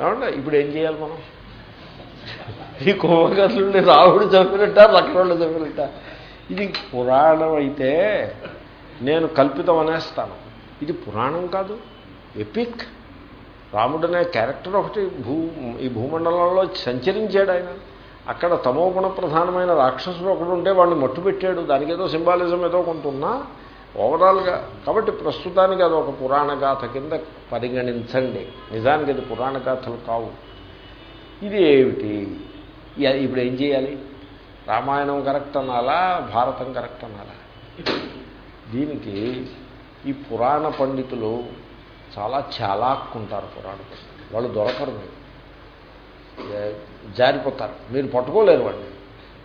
ఏమంటే ఇప్పుడు ఏం చేయాలి మనం? ఈ కుంభకర్ణుడిని రావుడు చంపినట్ట లక్ష్మణుడు చంపినట్ట? ఇది పురాణం అయితే నేను కల్పితం అనేస్తాను. ఇది పురాణం కాదు ఎపిక్. రాముడు అనే క్యారెక్టర్ ఒకటి భూ ఈ భూమండలంలో సంచరించాడు ఆయన. అక్కడ తమోగుణ ప్రధానమైన రాక్షసుడు ఒకడు ఉంటే వాడిని మట్టుపెట్టాడు దానికి ఏదో సింబాలిజం ఏదో కొంత ఉన్నా ఓవరాల్గా కాబట్టి ప్రస్తుతానికి అది ఒక పురాణ గాథ కింద పరిగణించండి. నిజానికి అది పురాణ గాథలు కావు. ఇది ఏమిటి? ఇప్పుడు ఏం చేయాలి? రామాయణం కరెక్ట్ అనాలా? భారతం కరెక్ట్ అనాలా? దీనికి ఈ పురాణ పండితులు చాలా చాలాక్కుంటారు పురాణ పండితులు. వాళ్ళు దొరకరు. మీరు జారిపోతారు. మీరు పట్టుకోలేరు వాడిని.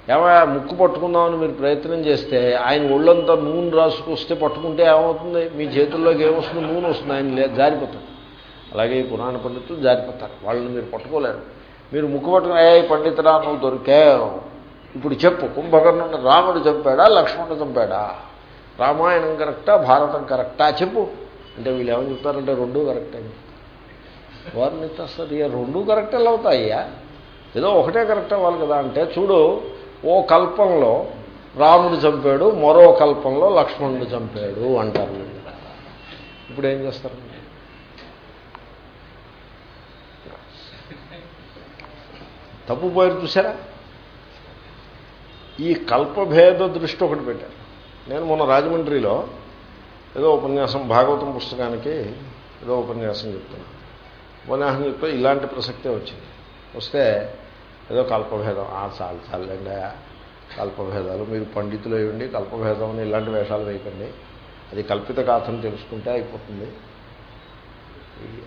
ఏమయ్యా ముక్కు పట్టుకుందామని మీరు ప్రయత్నం చేస్తే ఆయన ఒళ్ళంతా నూనె రాసుకొస్తే పట్టుకుంటే ఏమవుతుంది? మీ చేతుల్లోకి ఏమొస్తుంది? నూనె వస్తుంది ఆయన జారిపోతాడు. అలాగే ఈ పురాణ పండితులు జారిపోతారు. వాళ్ళని మీరు పట్టుకోలేరు. మీరు ముక్కు పట్టుకుని ఏ పండితురా నువ్వు దొరికావు. ఇప్పుడు చెప్పు కుంభకర్ణుడు రాముడు చంపాడా లక్ష్మణుడు చంపాడా? రామాయణం కరెక్టా భారతం కరెక్టా? చెప్పు. అంటే వీళ్ళు ఏమని చెప్తారంటే రెండూ కరెక్ట్. అని వారిని అసలు ఇక రెండూ కరెక్ట్ ఎలా అవుతాయ్యా? ఏదో ఒకటే కరెక్ట్ అవ్వాలి కదా అంటే చూడు ఓ కల్పంలో రాముడు చంపాడు మరో కల్పంలో లక్ష్మణుడు చంపాడు అంటారు ఇప్పుడు ఏం చేస్తారు? తప్పు పోయారు చూసారా ఈ కల్పభేద దృష్టి ఒకటి పెట్టారు. నేను మొన్న రాజమండ్రిలో ఏదో ఉపన్యాసం భాగవతం పుస్తకానికి ఏదో ఉపన్యాసం చెప్తున్నాను ఉపన్యాసం చెప్తే ఇలాంటి ప్రసక్తే వచ్చింది. వస్తే ఏదో కల్పభేదం. ఆ చాలు చాలండి కల్పభేదాలు మీరు పండితులు అయ్యండి కల్పభేదం అని ఇలాంటి వేషాలు వేయకండి. అది కల్పిత కాథను తెలుసుకుంటే అయిపోతుంది.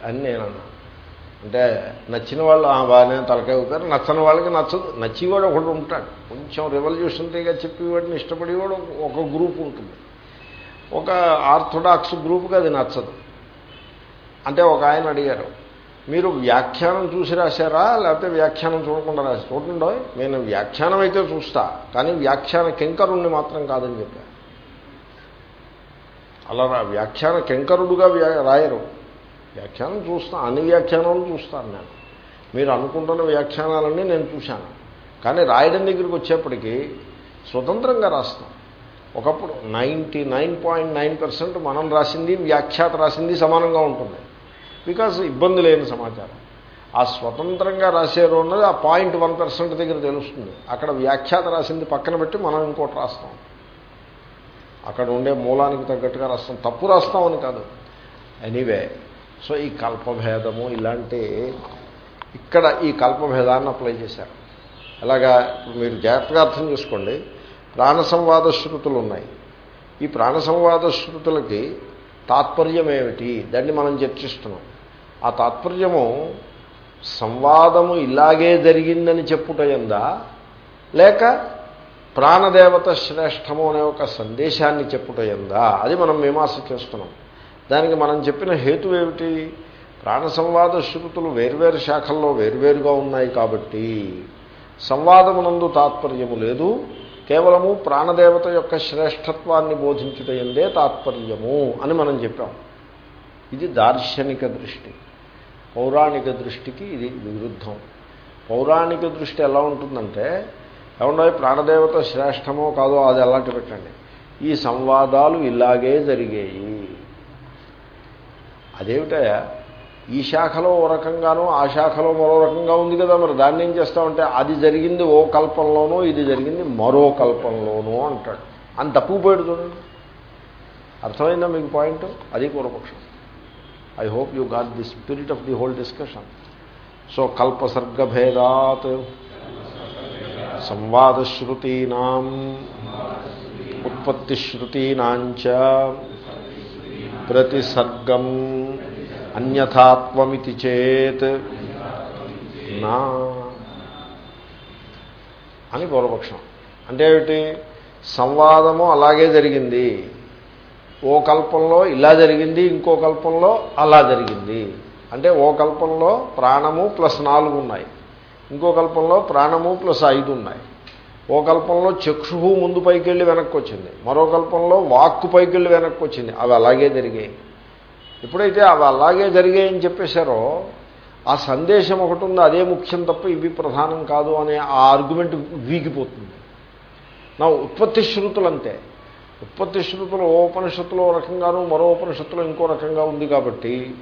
అని నేను అన్నాను అంటే నచ్చిన వాళ్ళు ఆ బాగానే తలకాయ అవుతారు నచ్చని వాళ్ళకి నచ్చదు. నచ్చేవాడు ఒకడు ఉంటాడు. కొంచెం రెవల్యూషనరీగా చెప్పేవాడిని ఇష్టపడేవాడు ఒక గ్రూప్ ఉంటుంది. ఒక ఆర్థోడాక్స్ గ్రూప్కి అది నచ్చదు. అంటే ఒక ఆయన అడిగారు మీరు వ్యాఖ్యానం చూసి రాశారా? లేకపోతే వ్యాఖ్యానం చూడకుండా రాసి చూడండి నేను వ్యాఖ్యానం అయితే చూస్తా కానీ వ్యాఖ్యాన కెంకరుణ్ణి మాత్రం కాదని చెప్పా. అలా వ్యాఖ్యాన కెంకరుడుగా వ్యా- రాయరు. వ్యాఖ్యానం చూస్తా అన్ని వ్యాఖ్యానాలు చూస్తాను నేను. మీరు అనుకుంటున్న వ్యాఖ్యానాలన్నీ నేను చూశాను. కానీ రాయడం దగ్గరికి వచ్చేప్పటికీ స్వతంత్రంగా రాస్తాం. ఒకప్పుడు ninety nine point nine percent మనం రాసింది వ్యాఖ్యాత రాసింది సమానంగా ఉంటుంది. బికాజ్ ఇబ్బంది లేని సమాచారం. ఆ స్వతంత్రంగా రాశారు అన్నది ఆ పాయింట్ వన్ పర్సెంట్ దగ్గర తెలుస్తుంది. అక్కడ వ్యాఖ్యాత రాసింది పక్కన పెట్టి మనం ఇంకోటి రాస్తాం. అక్కడ ఉండే మూలానికి తగ్గట్టుగా రాస్తాం. తప్పు రాస్తామని కాదు. ఎనీవే సో ఈ కల్పభేదము ఇలాంటి ఇక్కడ ఈ కల్పభేదాన్ని అప్లై చేశారు. అలాగా ఇప్పుడు మీరు జాగ్రత్తగా అర్థం చేసుకోండి. ప్రాణ సంవాద శృతులు ఉన్నాయి. ఈ ప్రాణ సంవాద శృతులకి తాత్పర్యం ఏమిటి? దాన్ని మనం చర్చిస్తున్నాం. ఆ తాత్పర్యము సంవాదము ఇలాగే జరిగిందని చెప్పుటయందా లేక ప్రాణదేవత శ్రేష్టము అనే ఒక సందేశాన్ని చెప్పుటయందా అది మనం మీమాంస చేస్తున్నాం. దానికి మనం చెప్పిన హేతు ఏమిటి? ప్రాణ సంవాద శృతులు వేర్వేరు శాఖల్లో వేర్వేరుగా ఉన్నాయి కాబట్టి సంవాదమునందు తాత్పర్యము లేదు. కేవలము ప్రాణదేవత యొక్క శ్రేష్టత్వాన్ని బోధించుటయందే తాత్పర్యము అని మనం చెప్పాం. ఇది దార్శనిక దృష్టి. పౌరాణిక దృష్టికి ఇది విరుద్ధం. పౌరాణిక దృష్టి ఎలా ఉంటుందంటే ఏమన్నా ప్రాణదేవత శ్రేష్టమో కాదో అది ఎలాంటి పెట్టండి. ఈ సంవాదాలు ఇలాగే జరిగాయి. అదేమిటయా ఈ శాఖలో ఓ రకంగానూ ఆ శాఖలో మరో రకంగా ఉంది కదా మరి. దాన్ని ఏం చేస్తామంటే అది జరిగింది ఓ కల్పంలోనూ ఇది జరిగింది మరో కల్పంలోనూ అంటాడు. అంత తప్పుకుపోయాడు చూడండి. అర్థమైందా మీకు పాయింట్? అది పూర్వపక్షం I hope you got the spirit of the whole discussion so కల్పసర్గభేదాత్ సంవాదశ్రుతీనా ఉత్పత్తిశ్రుతీనాంచ ప్రతిసర్గం అన్యథాత్వమితి చేత్ నా అని పూర్వపక్షం అంటే ఏమిటి సంవాదము అలాగే జరిగింది ఓ కల్పంలో ఇలా జరిగింది ఇంకో కల్పంలో అలా జరిగింది. అంటే ఓ కల్పంలో ప్రాణము ప్లస్ నాలుగు ఉన్నాయి. ఇంకో కల్పంలో ప్రాణము ప్లస్ ఐదు ఉన్నాయి. ఓ కల్పంలో చక్షువు ముందు పైకి వెళ్ళి వెనక్కి వచ్చింది మరో కల్పంలో వాక్కు పైకి వెళ్ళి వెనక్కి వచ్చింది అవి అలాగే జరిగాయి. ఎప్పుడైతే అవి అలాగే జరిగాయని చెప్పేశారో ఆ సందేశం ఒకటి ఉంది అదే ముఖ్యం తప్ప ఇవి ప్రధానం కాదు అనే ఆ ఆర్గ్యుమెంట్ వీగిపోతుంది. నా ఉత్పత్తి శృతులు అంతే ఉత్పత్తి శృతులు ఓ ఉపనిషత్తులో రకంగాను మరో ఉపనిషత్తులో ఇంకో రకంగా ఉంది కాబట్టి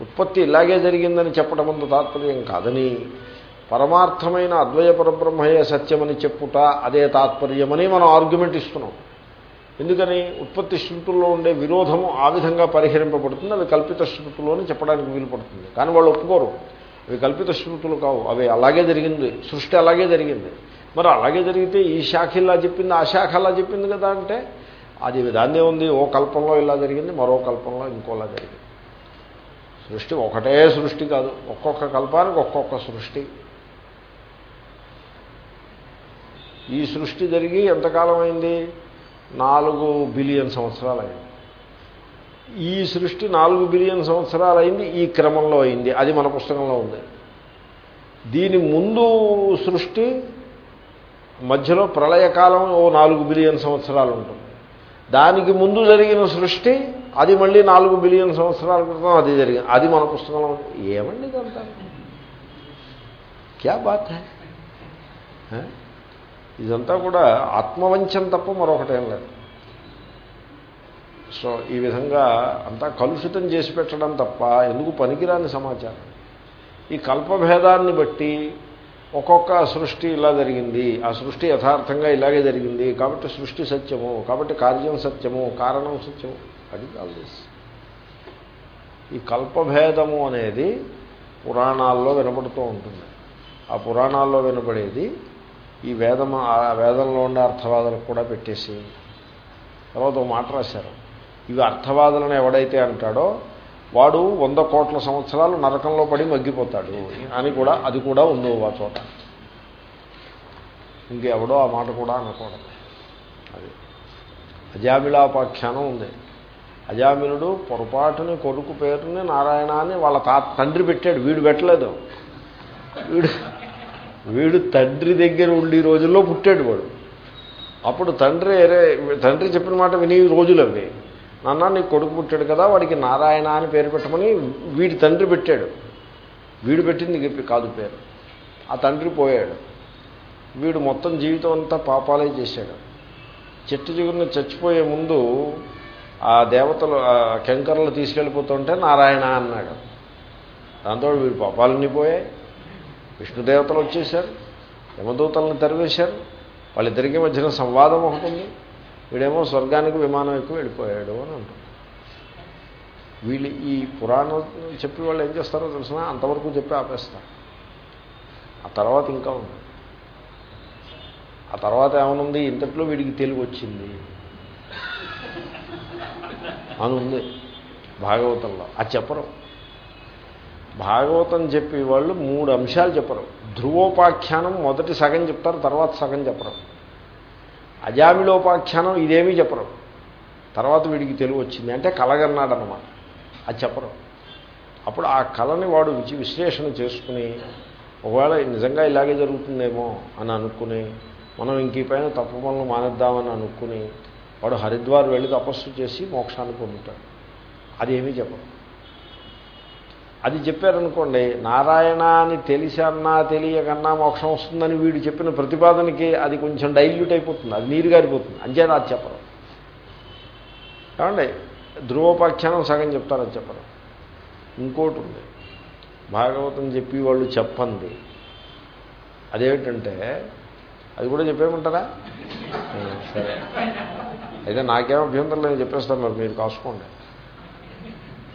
ఉత్పత్తి ఇలాగే జరిగిందని చెప్పడం అంత తాత్పర్యం కాదని. పరమార్థమైన అద్వయ పరబ్రహ్మయే సత్యమని చెప్పుట అదే తాత్పర్యమని మనం ఆర్గ్యుమెంట్ ఇస్తున్నాం. ఎందుకని? ఉత్పత్తి శృతుల్లో ఉండే విరోధము ఆ విధంగా పరిహరింపబడుతుంది అవి కల్పిత శృతులు చెప్పడానికి వీలు పడుతుంది. కానీ వాళ్ళు ఒప్పుకోరు. అవి కల్పిత శృతులు కావు. అవి అలాగే జరిగింది. సృష్టి అలాగే జరిగింది. మరి అలాగే జరిగితే ఈ శాఖ ఇలా చెప్పింది ఆ శాఖ అలా చెప్పింది కదా అంటే అది దాన్నే ఉంది ఓ కల్పంలో ఇలా జరిగింది మరో కల్పంలో ఇంకోలా జరిగింది. సృష్టి ఒకటే సృష్టి కాదు ఒక్కొక్క కల్పానికి ఒక్కొక్క సృష్టి. ఈ సృష్టి జరిగి ఎంతకాలం అయింది? నాలుగు బిలియన్ సంవత్సరాలు అయింది. ఈ సృష్టి నాలుగు బిలియన్ సంవత్సరాలు అయింది ఈ క్రమంలో అయింది. అది మన పుస్తకంలో ఉంది. దీని ముందు సృష్టి మధ్యలో ప్రళయకాలం ఓ నాలుగు బిలియన్ సంవత్సరాలు ఉంటుంది. దానికి ముందు జరిగిన సృష్టి అది మళ్ళీ నాలుగు బిలియన్ సంవత్సరాల క్రితం అది జరిగింది. అది మన పుస్తకంలో ఏమండి ఇదంతా? క్యా బాత్ హై? ఇదంతా కూడా ఆత్మవంచం తప్ప మరొకటేం లేదు. సో ఈ విధంగా అంతా కలుషితం చేసి పెట్టడం తప్ప ఎందుకు పనికిరాని సమాచారం? ఈ కల్పభేదాన్ని బట్టి ఒక్కొక్క సృష్టి ఇలా జరిగింది. ఆ సృష్టి యథార్థంగా ఇలాగే జరిగింది. కాబట్టి సృష్టి సత్యము కాబట్టి కార్యం సత్యము కారణం సత్యము. అది కాదు. ఈ కల్పభేదము అనేది పురాణాల్లో వినపడుతూ ఉంటుంది. ఆ పురాణాల్లో వినపడేది ఈ వేదం ఆ వేదంలో ఉండే అర్థవాదులకు కూడా పెట్టేసి. తర్వాత మాట రాశారు. ఇవి అర్థవాదులను ఎవడైతే అంటాడో వాడు వంద కోట్ల సంవత్సరాలు నరకంలో పడి మగ్గిపోతాడు అని కూడా అది కూడా ఉందో ఆ చోట. ఇంకెవడో ఆ మాట కూడా అనకూడదు. అది అజామిలాపాఖ్యానం ఉంది. అజామిలుడు పొరపాటుని కొడుకు పేరుని నారాయణ అని వాళ్ళ తా తండ్రి పెట్టాడు. వీడు పెట్టలేదు. వీడు వీడు తండ్రి దగ్గర ఉండి రోజుల్లో పుట్టాడు వాడు. అప్పుడు తండ్రి తండ్రి చెప్పిన మాట విని రోజులు అవి. నాన్న నీ కొడుకు పుట్టాడు కదా వాడికి నారాయణ అని పేరు పెట్టమని వీడి తండ్రి పెట్టాడు. వీడు పెట్టింది కాదు పేరు. ఆ తండ్రి పోయాడు. వీడు మొత్తం జీవితం అంతా పాపాలే చేశాడు. చెట్టు చిగురిని చచ్చిపోయే ముందు ఆ దేవతలు కెంకర్లు తీసుకెళ్ళిపోతుంటే నారాయణ అన్నాడు. దాంతో వీడు పాపాలన్నీ పోయాయి. విష్ణుదేవతలు వచ్చేశారు. యమదూతలను తరివేశారు. వాళ్ళిద్దరికీ మధ్యన సంవాదం ఒకటి ఉంది. వీడేమో స్వర్గానికి విమానం ఎక్కువ వెళ్ళిపోయాడు అని అంటారు. వీళ్ళు ఈ పురాణం చెప్పి వాళ్ళు ఏం చేస్తారో తెలిసిన అంతవరకు చెప్పి ఆపేస్తారు. ఆ తర్వాత ఇంకా ఉంది. ఆ తర్వాత ఏమనుంది? ఇంతట్లో వీడికి తెలుగు వచ్చింది అని ఉంది భాగవతంలో. అది చెప్పరు. భాగవతం చెప్పి వాళ్ళు మూడు అంశాలు చెప్పరు. ధ్రువోపాఖ్యానం మొదటి సగం చెప్తారు తర్వాత సగం చెప్పరు. అజామిలోపాఖ్యానం ఇదేమీ చెప్పరు. తర్వాత వీడికి తెలుగు వచ్చింది. అంటే కలగన్నాడు అనమాట అది చెప్పరు. అప్పుడు ఆ కళని వాడు విచి విశ్లేషణ చేసుకుని ఒకవేళ నిజంగా ఇలాగే జరుగుతుందేమో అని అనుకుని మనం ఇంకీ పైన తప్పు పనులు మానేద్దామని అనుకుని వాడు హరిద్వార్ వెళ్ళి తపస్సు చేసి మోక్షాన్ని పొందుతాడు. అదేమీ చెప్పరు. అది చెప్పారనుకోండి నారాయణ అని తెలిసన్నా తెలియకన్నా మోక్షం వస్తుందని వీడు చెప్పిన ప్రతిపాదనకి అది కొంచెం డైల్యూట్ అయిపోతుంది అది నీరు గారిపోతుంది అంచేత అది చెప్పరు. ఏమండి ధ్రువోపాఖ్యానం సగం చెప్తారు అది చెప్పరు. ఇంకోటి ఉంది భాగవతం చెప్పి వాళ్ళు చెప్పండి. అదేమిటంటే అది కూడా చెప్పేయమంటారా? సరే. అయితే నాకేం అభ్యంతరం లేదు చెప్పేస్తాను మరి మీరు కాసుకోండి.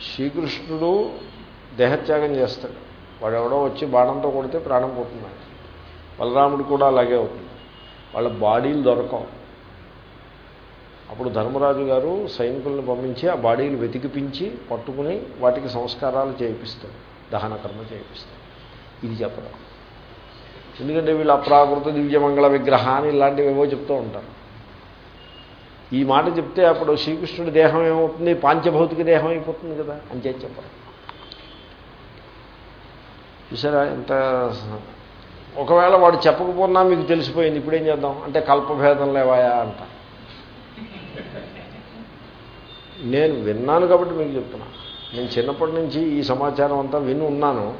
శ్రీకృష్ణుడు దేహత్యాగం చేస్తాడు. వాడెవడో వచ్చి బాణంతో కొడితే ప్రాణం పోతున్నాడు బలరాముడు కూడా అలాగే అవుతుంది. వాళ్ళ బాడీలు దొరకవు. అప్పుడు ధర్మరాజు గారు సైనికులను పంపించి ఆ బాడీలు వెతికిపించి పట్టుకుని వాటికి సంస్కారాలు చేయిస్తాడు దహన కర్మ చేయిస్తాడు ఇది చెప్పడం. ఎందుకంటే వీళ్ళు అప్రాకృత దివ్యమంగళ విగ్రహాన్ని ఇలాంటివి ఏవో చెప్తూ ఉంటారు. ఈ మాట చెప్తే అప్పుడు శ్రీకృష్ణుడి దేహం ఏమవుతుంది? పాంచభౌతిక దేహం అయిపోతుంది కదా. అని చెప్పి చెప్పడం. చూసారా? ఎంత ఒకవేళ వాడు చెప్పకపోయినా మీకు తెలిసిపోయింది. ఇప్పుడేం చేద్దాం? అంటే కల్పభేదం లేవాయా అంట. నేను విన్నాను కాబట్టి మీకు చెప్తున్నా. నేను చిన్నప్పటి నుంచి ఈ సమాచారం అంతా విని ఉన్నాను.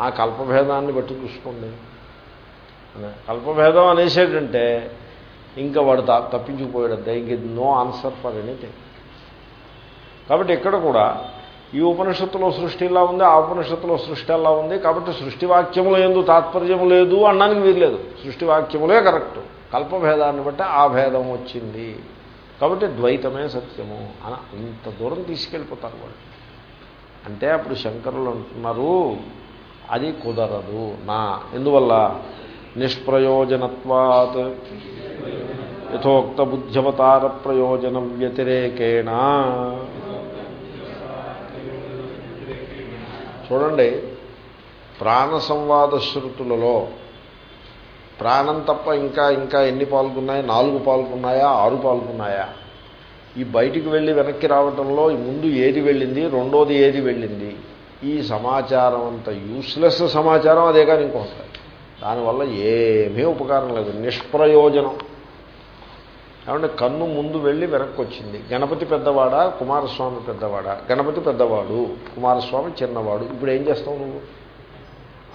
ఆ కల్పభేదాన్ని బట్టి చూసుకోండి. కల్పభేదం అనేసేటంటే ఇంకా వాడు త తప్పించుకుపోయాడంతే ఇంక నో ఆన్సర్ ఫర్ ఎనీథింగ్. కాబట్టి ఇక్కడ కూడా ఈ ఉపనిషత్తులో సృష్టి ఇలా ఉంది ఆ ఉపనిషత్తులో సృష్టి ఎలా ఉంది. కాబట్టి సృష్టివాక్యములు ఎందు తాత్పర్యం లేదు అనడానికి వీల్లేదు. సృష్టి వాక్యములే కరెక్ట్. కల్పభేదాన్ని బట్టి ఆ భేదం వచ్చింది. కాబట్టి ద్వైతమే సత్యము అని అంత దూరం తీసుకెళ్ళిపోతారు వాళ్ళు. అంటే అప్పుడు శంకరులు అంటున్నారు అది కుదరదు. నా ఎందువల్ల? నిష్ప్రయోజనత్వాత్ యథోక్త బుద్ధ్యవతార ప్రయోజనం వ్యతిరేకేణ. చూడండి ప్రాణ సంవాద శృతులలో ప్రాణం తప్ప ఇంకా ఇంకా ఎన్ని పాల్గొన్నాయి? నాలుగు పాల్గొన్నాయా? ఆరు పాల్గొన్నాయా? ఈ బయటికి వెళ్ళి వెనక్కి రావడంలో ముందు ఏది వెళ్ళింది? రెండోది ఏది వెళ్ళింది? ఈ సమాచారం అంత యూస్లెస్ సమాచారం అదే కానీ ఇంకొకటి. దానివల్ల ఏమీ ఉపకారం లేదు. నిష్ప్రయోజనం. ఏమంటే కన్ను ముందు వెళ్ళి వెనక్కి వచ్చింది గణపతి పెద్దవాడా? కుమారస్వామి పెద్దవాడా? గణపతి పెద్దవాడు కుమారస్వామి చిన్నవాడు. ఇప్పుడు ఏం చేస్తావు నువ్వు?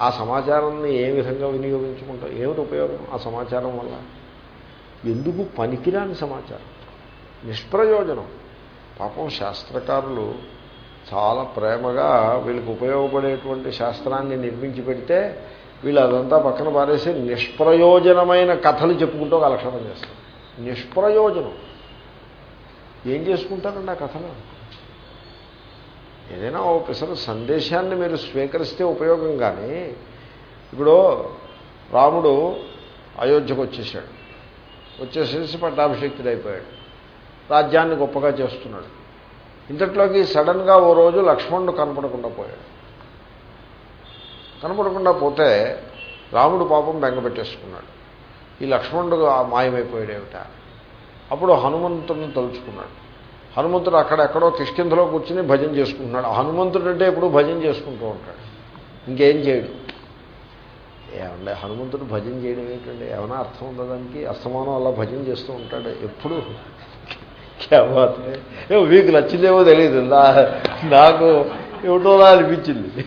ఆ సమాచారాన్ని ఏ విధంగా వినియోగించుకుంటావు? ఏమిటి ఉపయోగం ఆ సమాచారం వల్ల? ఎందుకు పనికిరాని సమాచారం? నిష్ప్రయోజనం. పాపం శాస్త్రకారులు చాలా ప్రేమగా వీళ్ళకి ఉపయోగపడేటువంటి శాస్త్రాన్ని నిర్మించి పెడితే వీళ్ళు అదంతా పక్కన పారేసి నిష్ప్రయోజనమైన కథలు చెప్పుకుంటూ ఒక లక్షణం చేస్తారు. నిష్ప్రయోజనం. ఏం చేసుకుంటారండి ఆ కథలో? ఏదైనా ఓ పిసరు సందేశాన్ని మీరు స్వీకరిస్తే ఉపయోగం కానీ ఇప్పుడు రాముడు అయోధ్యకు వచ్చేసాడు వచ్చేసేసి పట్టాభిషేక్తుడైపోయాడు. రాజ్యాన్ని గొప్పగా చేస్తున్నాడు. ఇంతట్లోకి సడన్గా ఓ రోజు లక్ష్మణుడు కనపడకుండా పోయాడు. కనపడకుండా పోతే రాముడు పాపం బెంగపెట్టేసుకున్నాడు. ఈ లక్ష్మణుడు మాయమైపోయాడేమిట? అప్పుడు హనుమంతుడిని తలుచుకున్నాడు. హనుమంతుడు అక్కడెక్కడో కిష్కింధలో కూర్చుని భజన చేసుకుంటున్నాడు. హనుమంతుడు అంటే ఎప్పుడు భజన చేసుకుంటూ ఉంటాడు. ఇంకేం చేయడు? ఏమండే హనుమంతుడు భజన చేయడం ఏంటండి? ఏమైనా అర్థం ఉందా దానికి? అస్తమానం అలా భజన చేస్తూ ఉంటాడు. ఎప్పుడు? ఏ మీకు నచ్చిందేమో తెలియదు నాకు ఏమిటోలా అనిపించింది.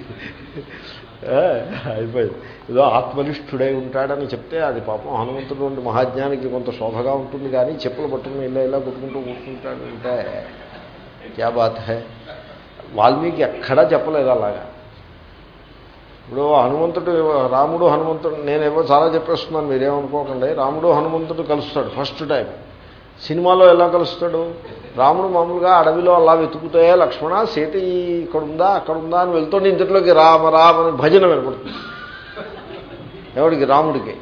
అయిపోయింది. ఏదో ఆత్మనిష్ఠుడై ఉంటాడని చెప్తే అది పాపం హనుమంతుడు వంటి మహాజ్ఞానికి కొంత శోభగా ఉంటుంది కానీ చెప్పులు పట్టుకుని ఇలా ఇలా కొట్టుకుంటూ కూర్చుంటాడు అంటే క్యా బాత్ హై? వాల్మీకి ఎక్కడా చెప్పలేదు అలాగా. ఇప్పుడు హనుమంతుడు రాముడు హనుమంతుడు నేనేమో చాలా చెప్పేస్తున్నాను మీరేమనుకోకండి. రాముడు హనుమంతుడు కలుస్తాడు ఫస్ట్ టైం. సినిమాలో ఎలా కలుస్తాడు? రాముడు మామూలుగా అడవిలో అలా వెతుకుతే లక్ష్మణ సీత ఇక్కడ ఉందా అక్కడ ఉందా అని వెళ్తుంటే ఇంతలోకి రామ రామని భజన వినపడుతుంది. ఎవడికి? రాముడికి.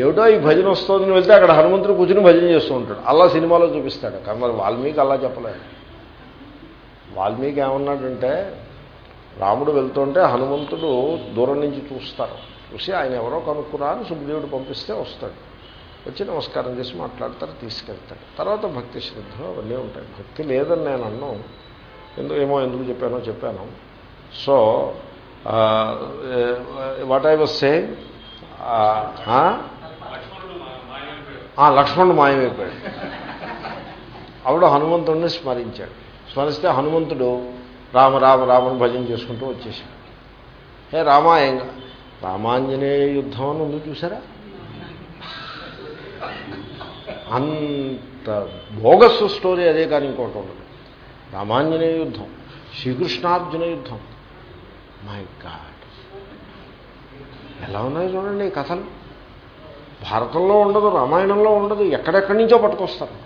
ఏమిటో ఈ భజన వస్తుందని వెళ్తే అక్కడ హనుమంతుడు కూర్చుని భజన చేస్తూ ఉంటాడు. అలా సినిమాలో చూపిస్తాడు. కానీ మరి వాల్మీకి అలా చెప్పలేదు. వాల్మీకి ఏమన్నాడంటే రాముడు వెళ్తుంటే హనుమంతుడు దూరం నుంచి చూస్తారు. చూసి ఆయన ఎవరో కనుక్కురా అని సుగ్రీవుడు పంపిస్తే వస్తాడు. వచ్చి నమస్కారం చేసి మాట్లాడతారు తీసుకెళ్తాడు. తర్వాత భక్తి శ్రద్ధలు అవన్నీ ఉంటాయి. భక్తి లేదని నేను అన్నాను ఎందుకు ఏమో ఎందుకు చెప్పానో చెప్పాను. So what I was saying లక్ష్మణుడు మాయమైపోయాడు. ఆవిడ హనుమంతుడిని స్మరించాడు. స్మరిస్తే హనుమంతుడు రామ రామ రామను భజన చేసుకుంటూ వచ్చేసాడు హే రామాయంగా రామాంజనేయ యుద్ధం అని ఉంది చూసారా? అంత బోగస్ స్టోరీ అదే కానీ ఇంకోటి ఉండదు. రామాంజనేయ యుద్ధం శ్రీకృష్ణార్జున యుద్ధం. My god. ఎలా ఉన్నాయి చూడండి ఈ కథలు. భారతంలో ఉండదు రామాయణంలో ఉండదు ఎక్కడెక్కడి నుంచో పట్టుకొస్తారు.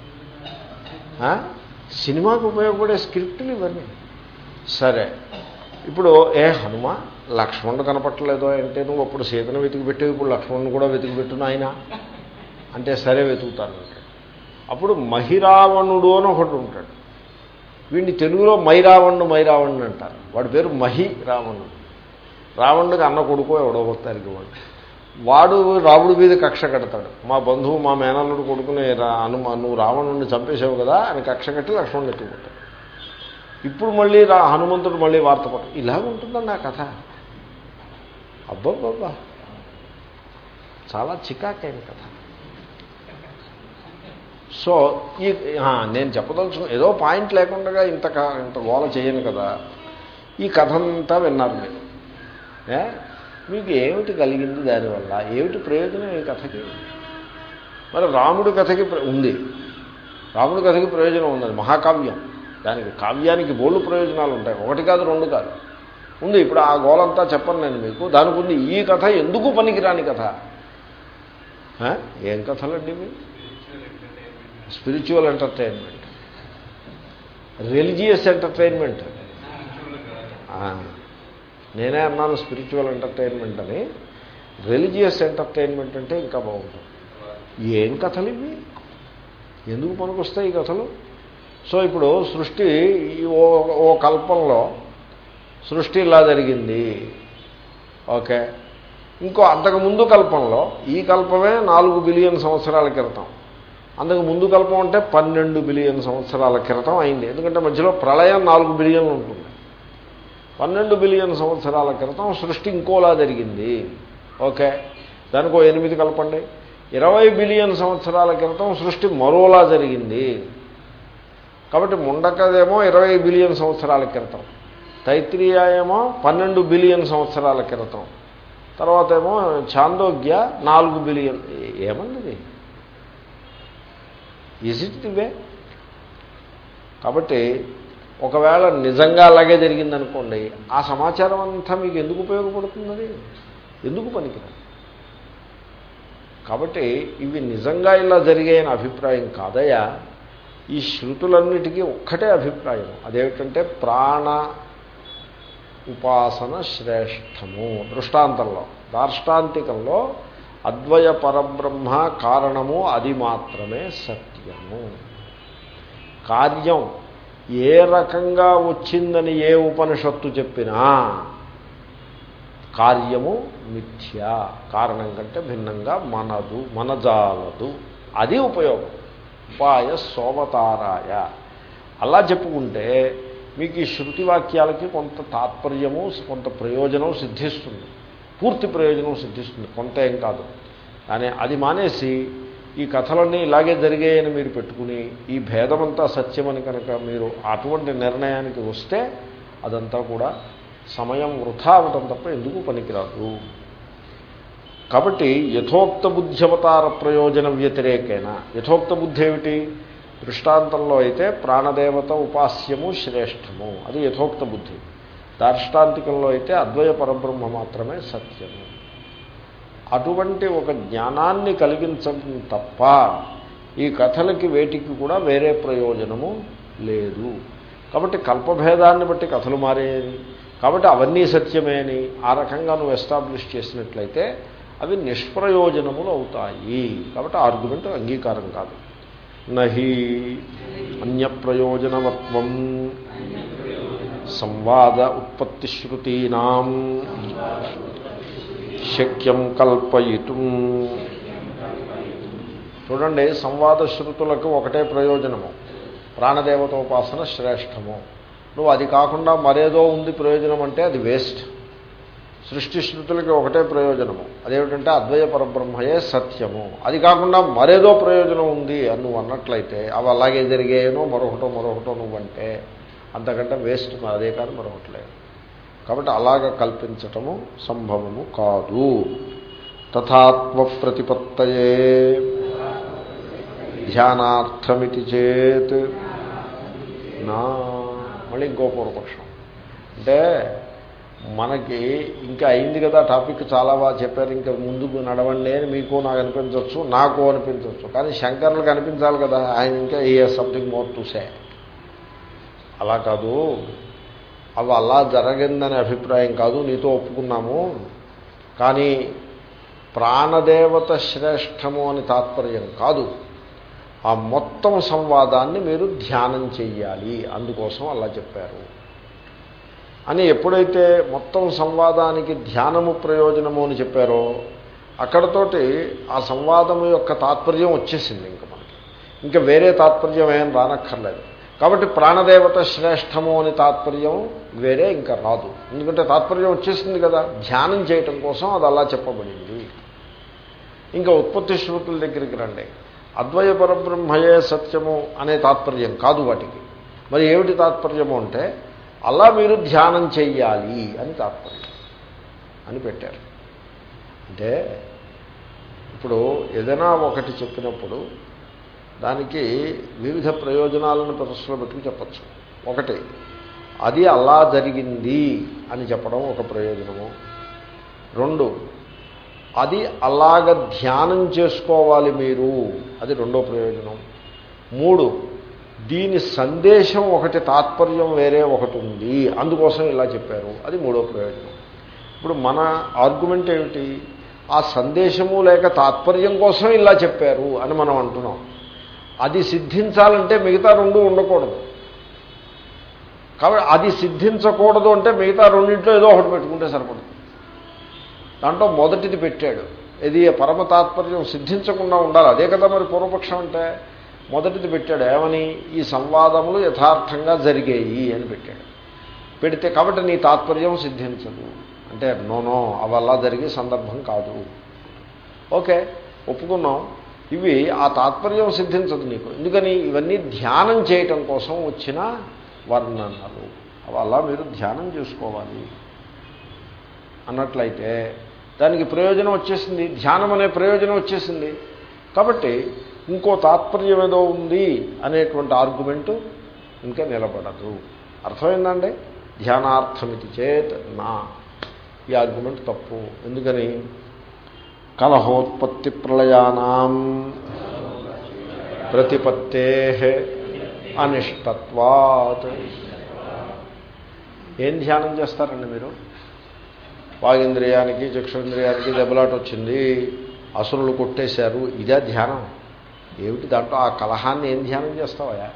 సినిమాకు ఉపయోగపడే స్క్రిప్టులు ఇవన్నీ. సరే ఇప్పుడు ఏ హనుమ లక్ష్మణుడు కనపట్టలేదో అంటే నువ్వు అప్పుడు సీతను వెతికి పెట్టావు ఇప్పుడు లక్ష్మణుడు కూడా వెతికి పెట్టు ఆయన అంటే సరే వెతుకుతాను అప్పుడు మహిరావణుడు అని ఒకటి ఉంటాడు. వీడిని తెలుగులో మైరావణుడు మైరావణుడు అంటారు. వాడి పేరు మహి రావణుడు రావణుడికి అన్న కొడుకో ఎవడో వస్తానికి వాడు. వాడు రాముడి మీద కక్ష కడతాడు. మా బంధువు మా మేనల్లుడు కొడుకునే అను నువ్వు రావణుడిని చంపేసావు కదా అని కక్ష కట్టి లక్ష్మణుడు ఎత్తుకుంటాడు ఇప్పుడు మళ్ళీ రా హనుమంతుడు మళ్ళీ వార్త పట్టు ఇలాగ ఉంటుందండి ఆ కథ. అబ్బబ్బబ్బా. చాలా చికాకైన కథ. సో ఈ నేను చెప్పదలుచు ఏదో పాయింట్ లేకుండా ఇంత ఇంత గోల చేయను కదా. ఈ కథ అంతా విన్నారు మీరు. మీకు ఏమిటి కలిగింది దానివల్ల? ఏమిటి ప్రయోజనం? ఈ కథకి? మరి రాముడి కథకి ప్ర- ఉంది. రాముడి కథకి ప్రయోజనం ఉన్నది. మహాకావ్యం. దానికి కావ్యానికి బోళ్ళు ప్రయోజనాలు ఉంటాయి. ఒకటి కాదు రెండు కాదు. ఉంది. ఇప్పుడు ఆ గోలంతా చెప్పను నేను మీకు. దానికి ఉంది ఈ కథ ఎందుకు పనికిరాని కథ? ఏం? కథలండి ఇవి? Spiritual entertainment. Religious entertainment. నేనే అన్నాను స్పిరిచువల్ ఎంటర్టైన్మెంట్ అని. రిలీజియస్ ఎంటర్టైన్మెంట్ అంటే ఇంకా బాగుంటుంది. ఏం కథలు ఇవి? ఎందుకు పనికొస్తాయి ఈ కథలు? సో ఇప్పుడు సృష్టి ఓ ఓ కల్పంలో సృష్టి ఇలా జరిగింది. ఓకే. ఇంకో అంతకు ముందు కల్పంలో ఈ కల్పమే నాలుగు బిలియన్ సంవత్సరాల క్రితం. అంతకు ముందు కల్పం అంటే పన్నెండు బిలియన్ సంవత్సరాల క్రితం అయింది. ఎందుకంటే మధ్యలో ప్రళయం నాలుగు బిలియన్లు ఉంటుంది. పన్నెండు బిలియన్ సంవత్సరాల క్రితం సృష్టి ఇంకోలా జరిగింది. ఓకే. దానికి ఓ ఎనిమిది కలపండి. ఇరవై బిలియన్ సంవత్సరాల క్రితం సృష్టి మరోలా జరిగింది. కాబట్టి ముండకదేమో ఇరవై బిలియన్ సంవత్సరాల క్రితం. తైత్రీయ ఏమో పన్నెండు బిలియన్ సంవత్సరాల క్రితం. తర్వాత ఏమో చాందోగ్య నాలుగు బిలియన్. ఏమన్నది ఈజ్ ఇట్ ది వే కాబట్టి ఒకవేళ నిజంగా అలాగే జరిగిందనుకోండి ఆ సమాచారం అంతా మీకు ఎందుకు ఉపయోగపడుతుంది ఎందుకు పనికిరాదు? కాబట్టి ఇవి నిజంగా ఇలా జరిగాయని అభిప్రాయం కాదయా ఈ శృతులన్నిటికీ ఒక్కటే అభిప్రాయం. అదేమిటంటే ప్రాణ ఉపాసన శ్రేష్టము దృష్టాంతంలో. దార్ష్టాంతికంలో అద్వయ పరబ్రహ్మ కారణము అది మాత్రమే సత్యము. కార్యం ఏ రకంగా వచ్చిందని ఏ ఉపనిషత్తు చెప్పినా కార్యము మిథ్య. కారణం కంటే భిన్నంగా మనదు మనజాలదు. అది ఉపయోగం. ఉపాయ సోమతారాయ. అలా చెప్పుకుంటే మీకు ఈ శృతి వాక్యాలకి కొంత తాత్పర్యము కొంత ప్రయోజనం సిద్ధిస్తుంది. పూర్తి ప్రయోజనం సిద్ధిస్తుంది. కొంత ఏం కాదు. కానీ అది మానేసి ఈ కథలన్నీ ఇలాగే జరిగాయని మీరు పెట్టుకుని ఈ భేదమంతా సత్యమని కనుక మీరు అటువంటి నిర్ణయానికి వస్తే అదంతా కూడా సమయం వృధా అవటం తప్ప ఎందుకు పనికిరాదు. కాబట్టి యథోక్త బుద్ధ్యవతార ప్రయోజన వ్యతిరేకేన? యథోక్త బుద్ధి ఏమిటి? దృష్టాంతంలో అయితే ప్రాణదేవత ఉపాస్యము శ్రేష్టము. అది యథోక్త బుద్ధి. దార్ష్టాంతికంలో అయితే అద్వయ పరబ్రహ్మ మాత్రమే సత్యము. అటువంటి ఒక జ్ఞానాన్ని కలిగించడం తప్ప ఈ కథలకి వేటికి కూడా వేరే ప్రయోజనము లేదు. కాబట్టి కల్పభేదాన్ని బట్టి కథలు మారేవి. కాబట్టి అవన్నీ సత్యమే అని ఆ రకంగా నువ్వు ఎస్టాబ్లిష్ చేసినట్లయితే అవి నిష్ప్రయోజనములు అవుతాయి. కాబట్టి ఆర్గ్యుమెంట్ అంగీకారం కాదు. నహి అన్యప్రయోజనవత్వం సంవాద ఉత్పత్తి శృతీనాం. శక్యం కల్పయితు. చూడండి సంవాద శృతులకు ఒకటే ప్రయోజనము. ప్రాణదేవత ఉపాసన శ్రేష్టము. నువ్వు అది కాకుండా మరేదో ఉంది ప్రయోజనం అంటే అది వేస్ట్. సృష్టి శృతులకి ఒకటే ప్రయోజనము. అదేమిటంటే అద్వయ పరబ్రహ్మయే సత్యము. అది కాకుండా మరేదో ప్రయోజనం ఉంది అని నువ్వు అన్నట్లయితే అవి అలాగే జరిగాయనో మరొకటో మరొకటో నువ్వంటే అంతకంటే వేస్ట్ అదే కాదు మరొకట్లేదు కాబట్టి అలాగ కల్పించటము సంభవము కాదు. తథాత్మ ప్రతిపత్తయే ధ్యానార్థమితి చేత్. నా మళ్ళీ ఇంకో పూర్వపక్షం. అంటే మనకి ఇంకా అయింది కదా టాపిక్ చాలా బాగా చెప్పారు ఇంకా ముందుకు నడవండి అని మీకు నాకు అనిపించవచ్చు నాకు అనిపించవచ్చు. కానీ శంకర్లకు అనిపించాలి కదా ఆయన ఇంకా ఏ సంథింగ్ మోర్ టు సే అలా కాదు. అవి అలా జరగిందనే అభిప్రాయం కాదు నీతో ఒప్పుకున్నాము. కానీ ప్రాణదేవత శ్రేష్టము అని తాత్పర్యం కాదు. ఆ మొత్తం సంవాదాన్ని మీరు ధ్యానం చెయ్యాలి. అందుకోసం అలా చెప్పారు. అని ఎప్పుడైతే మొత్తం సంవాదానికి ధ్యానము ప్రయోజనము అని చెప్పారో అక్కడతోటి ఆ సంవాదము యొక్క తాత్పర్యం వచ్చేసింది ఇంకా మనకి. ఇంకా వేరే తాత్పర్యం ఏం రానక్కర్లేదు. కాబట్టి ప్రాణదేవత శ్రేష్టము అని తాత్పర్యం వేరే ఇంకా రాదు. ఎందుకంటే తాత్పర్యం వచ్చేసింది కదా. ధ్యానం చేయటం కోసం అది అలా చెప్పబడింది. ఇంకా ఉత్పత్తి శృతుల దగ్గరికి రండి. అద్వయ పరబ్రహ్మయే సత్యము అనే తాత్పర్యం కాదు వాటికి. మరి ఏమిటి తాత్పర్యము అంటే అలా మీరు ధ్యానం చెయ్యాలి అని తాత్పర్యం అని పెట్టారు. అంటే ఇప్పుడు ఏదైనా ఒకటి చెప్పినప్పుడు దానికి వివిధ ప్రయోజనాలను ప్రదర్శనలో పెట్టుకు చెప్పచ్చు. ఒకటి అది అలా జరిగింది అని చెప్పడం ఒక ప్రయోజనము. రెండు అది అలాగ ధ్యానం చేసుకోవాలి మీరు అది రెండో ప్రయోజనం. మూడు దీని సందేశం ఒకటి తాత్పర్యం వేరే ఒకటి ఉంది. అందుకోసం ఇలా చెప్పారు. అది మూడో ప్రయోజనం. ఇప్పుడు మన ఆర్గ్యుమెంట్ ఏమిటి? ఆ సందేశము లేక తాత్పర్యం కోసం ఇలా చెప్పారు అని మనం అంటున్నాం. అది సిద్ధించాలంటే మిగతా రెండు ఉండకూడదు. కాబట్టి అది సిద్ధించకూడదు అంటే మిగతా రెండింట్లో ఏదో ఒకటి పెట్టుకుంటే సరిపడుతుంది దాంట్లో మొదటిది పెట్టాడు. ఇది పరమ తాత్పర్యం సిద్ధించకుండా ఉండాలి. అదే కదా మరి పూర్వపక్షం అంటే. మొదటిది పెట్టాడు. ఏమని? ఈ సంవాదములు యథార్థంగా జరిగాయి అని పెట్టాడు. పెడితే కాబట్టి నీ తాత్పర్యం సిద్ధించదు. అంటే నోనో అవల్లా జరిగే సందర్భం కాదు. ఓకే ఒప్పుకున్నాం. ఇవి ఆ తాత్పర్యం సిద్ధించదు నీకు. ఎందుకని? ఇవన్నీ ధ్యానం చేయటం కోసం వచ్చిన వర్ణనలు. అవి అలా మీరు ధ్యానం చేసుకోవాలి. అన్నట్లయితే దానికి ప్రయోజనం వచ్చేసింది. ధ్యానం అనే ప్రయోజనం వచ్చేసింది. కాబట్టి ఇంకో తాత్పర్యం ఏదో ఉంది అనేటువంటి ఆర్గ్యుమెంటు ఇంకా నిలబడదు. అర్థమైందండి? ధ్యానార్థమితి చేత్ నా. ఈ ఆర్గ్యుమెంట్ తప్పు. ఎందుకని? కలహోత్పత్తి ప్రళయానాం ప్రతిపత్తే అనిష్టత్వాత్. ఏం ధ్యానం చేస్తారండి మీరు? వాగింద్రియానికి చక్షుంద్రియానికి దెబ్బలాట వచ్చింది. అసురులు కొట్టేశారు. ఇదే ధ్యానం. ఏమిటి దాంట్లో ఆ కలహాన్ని ఏం ధ్యానం చేస్తావయా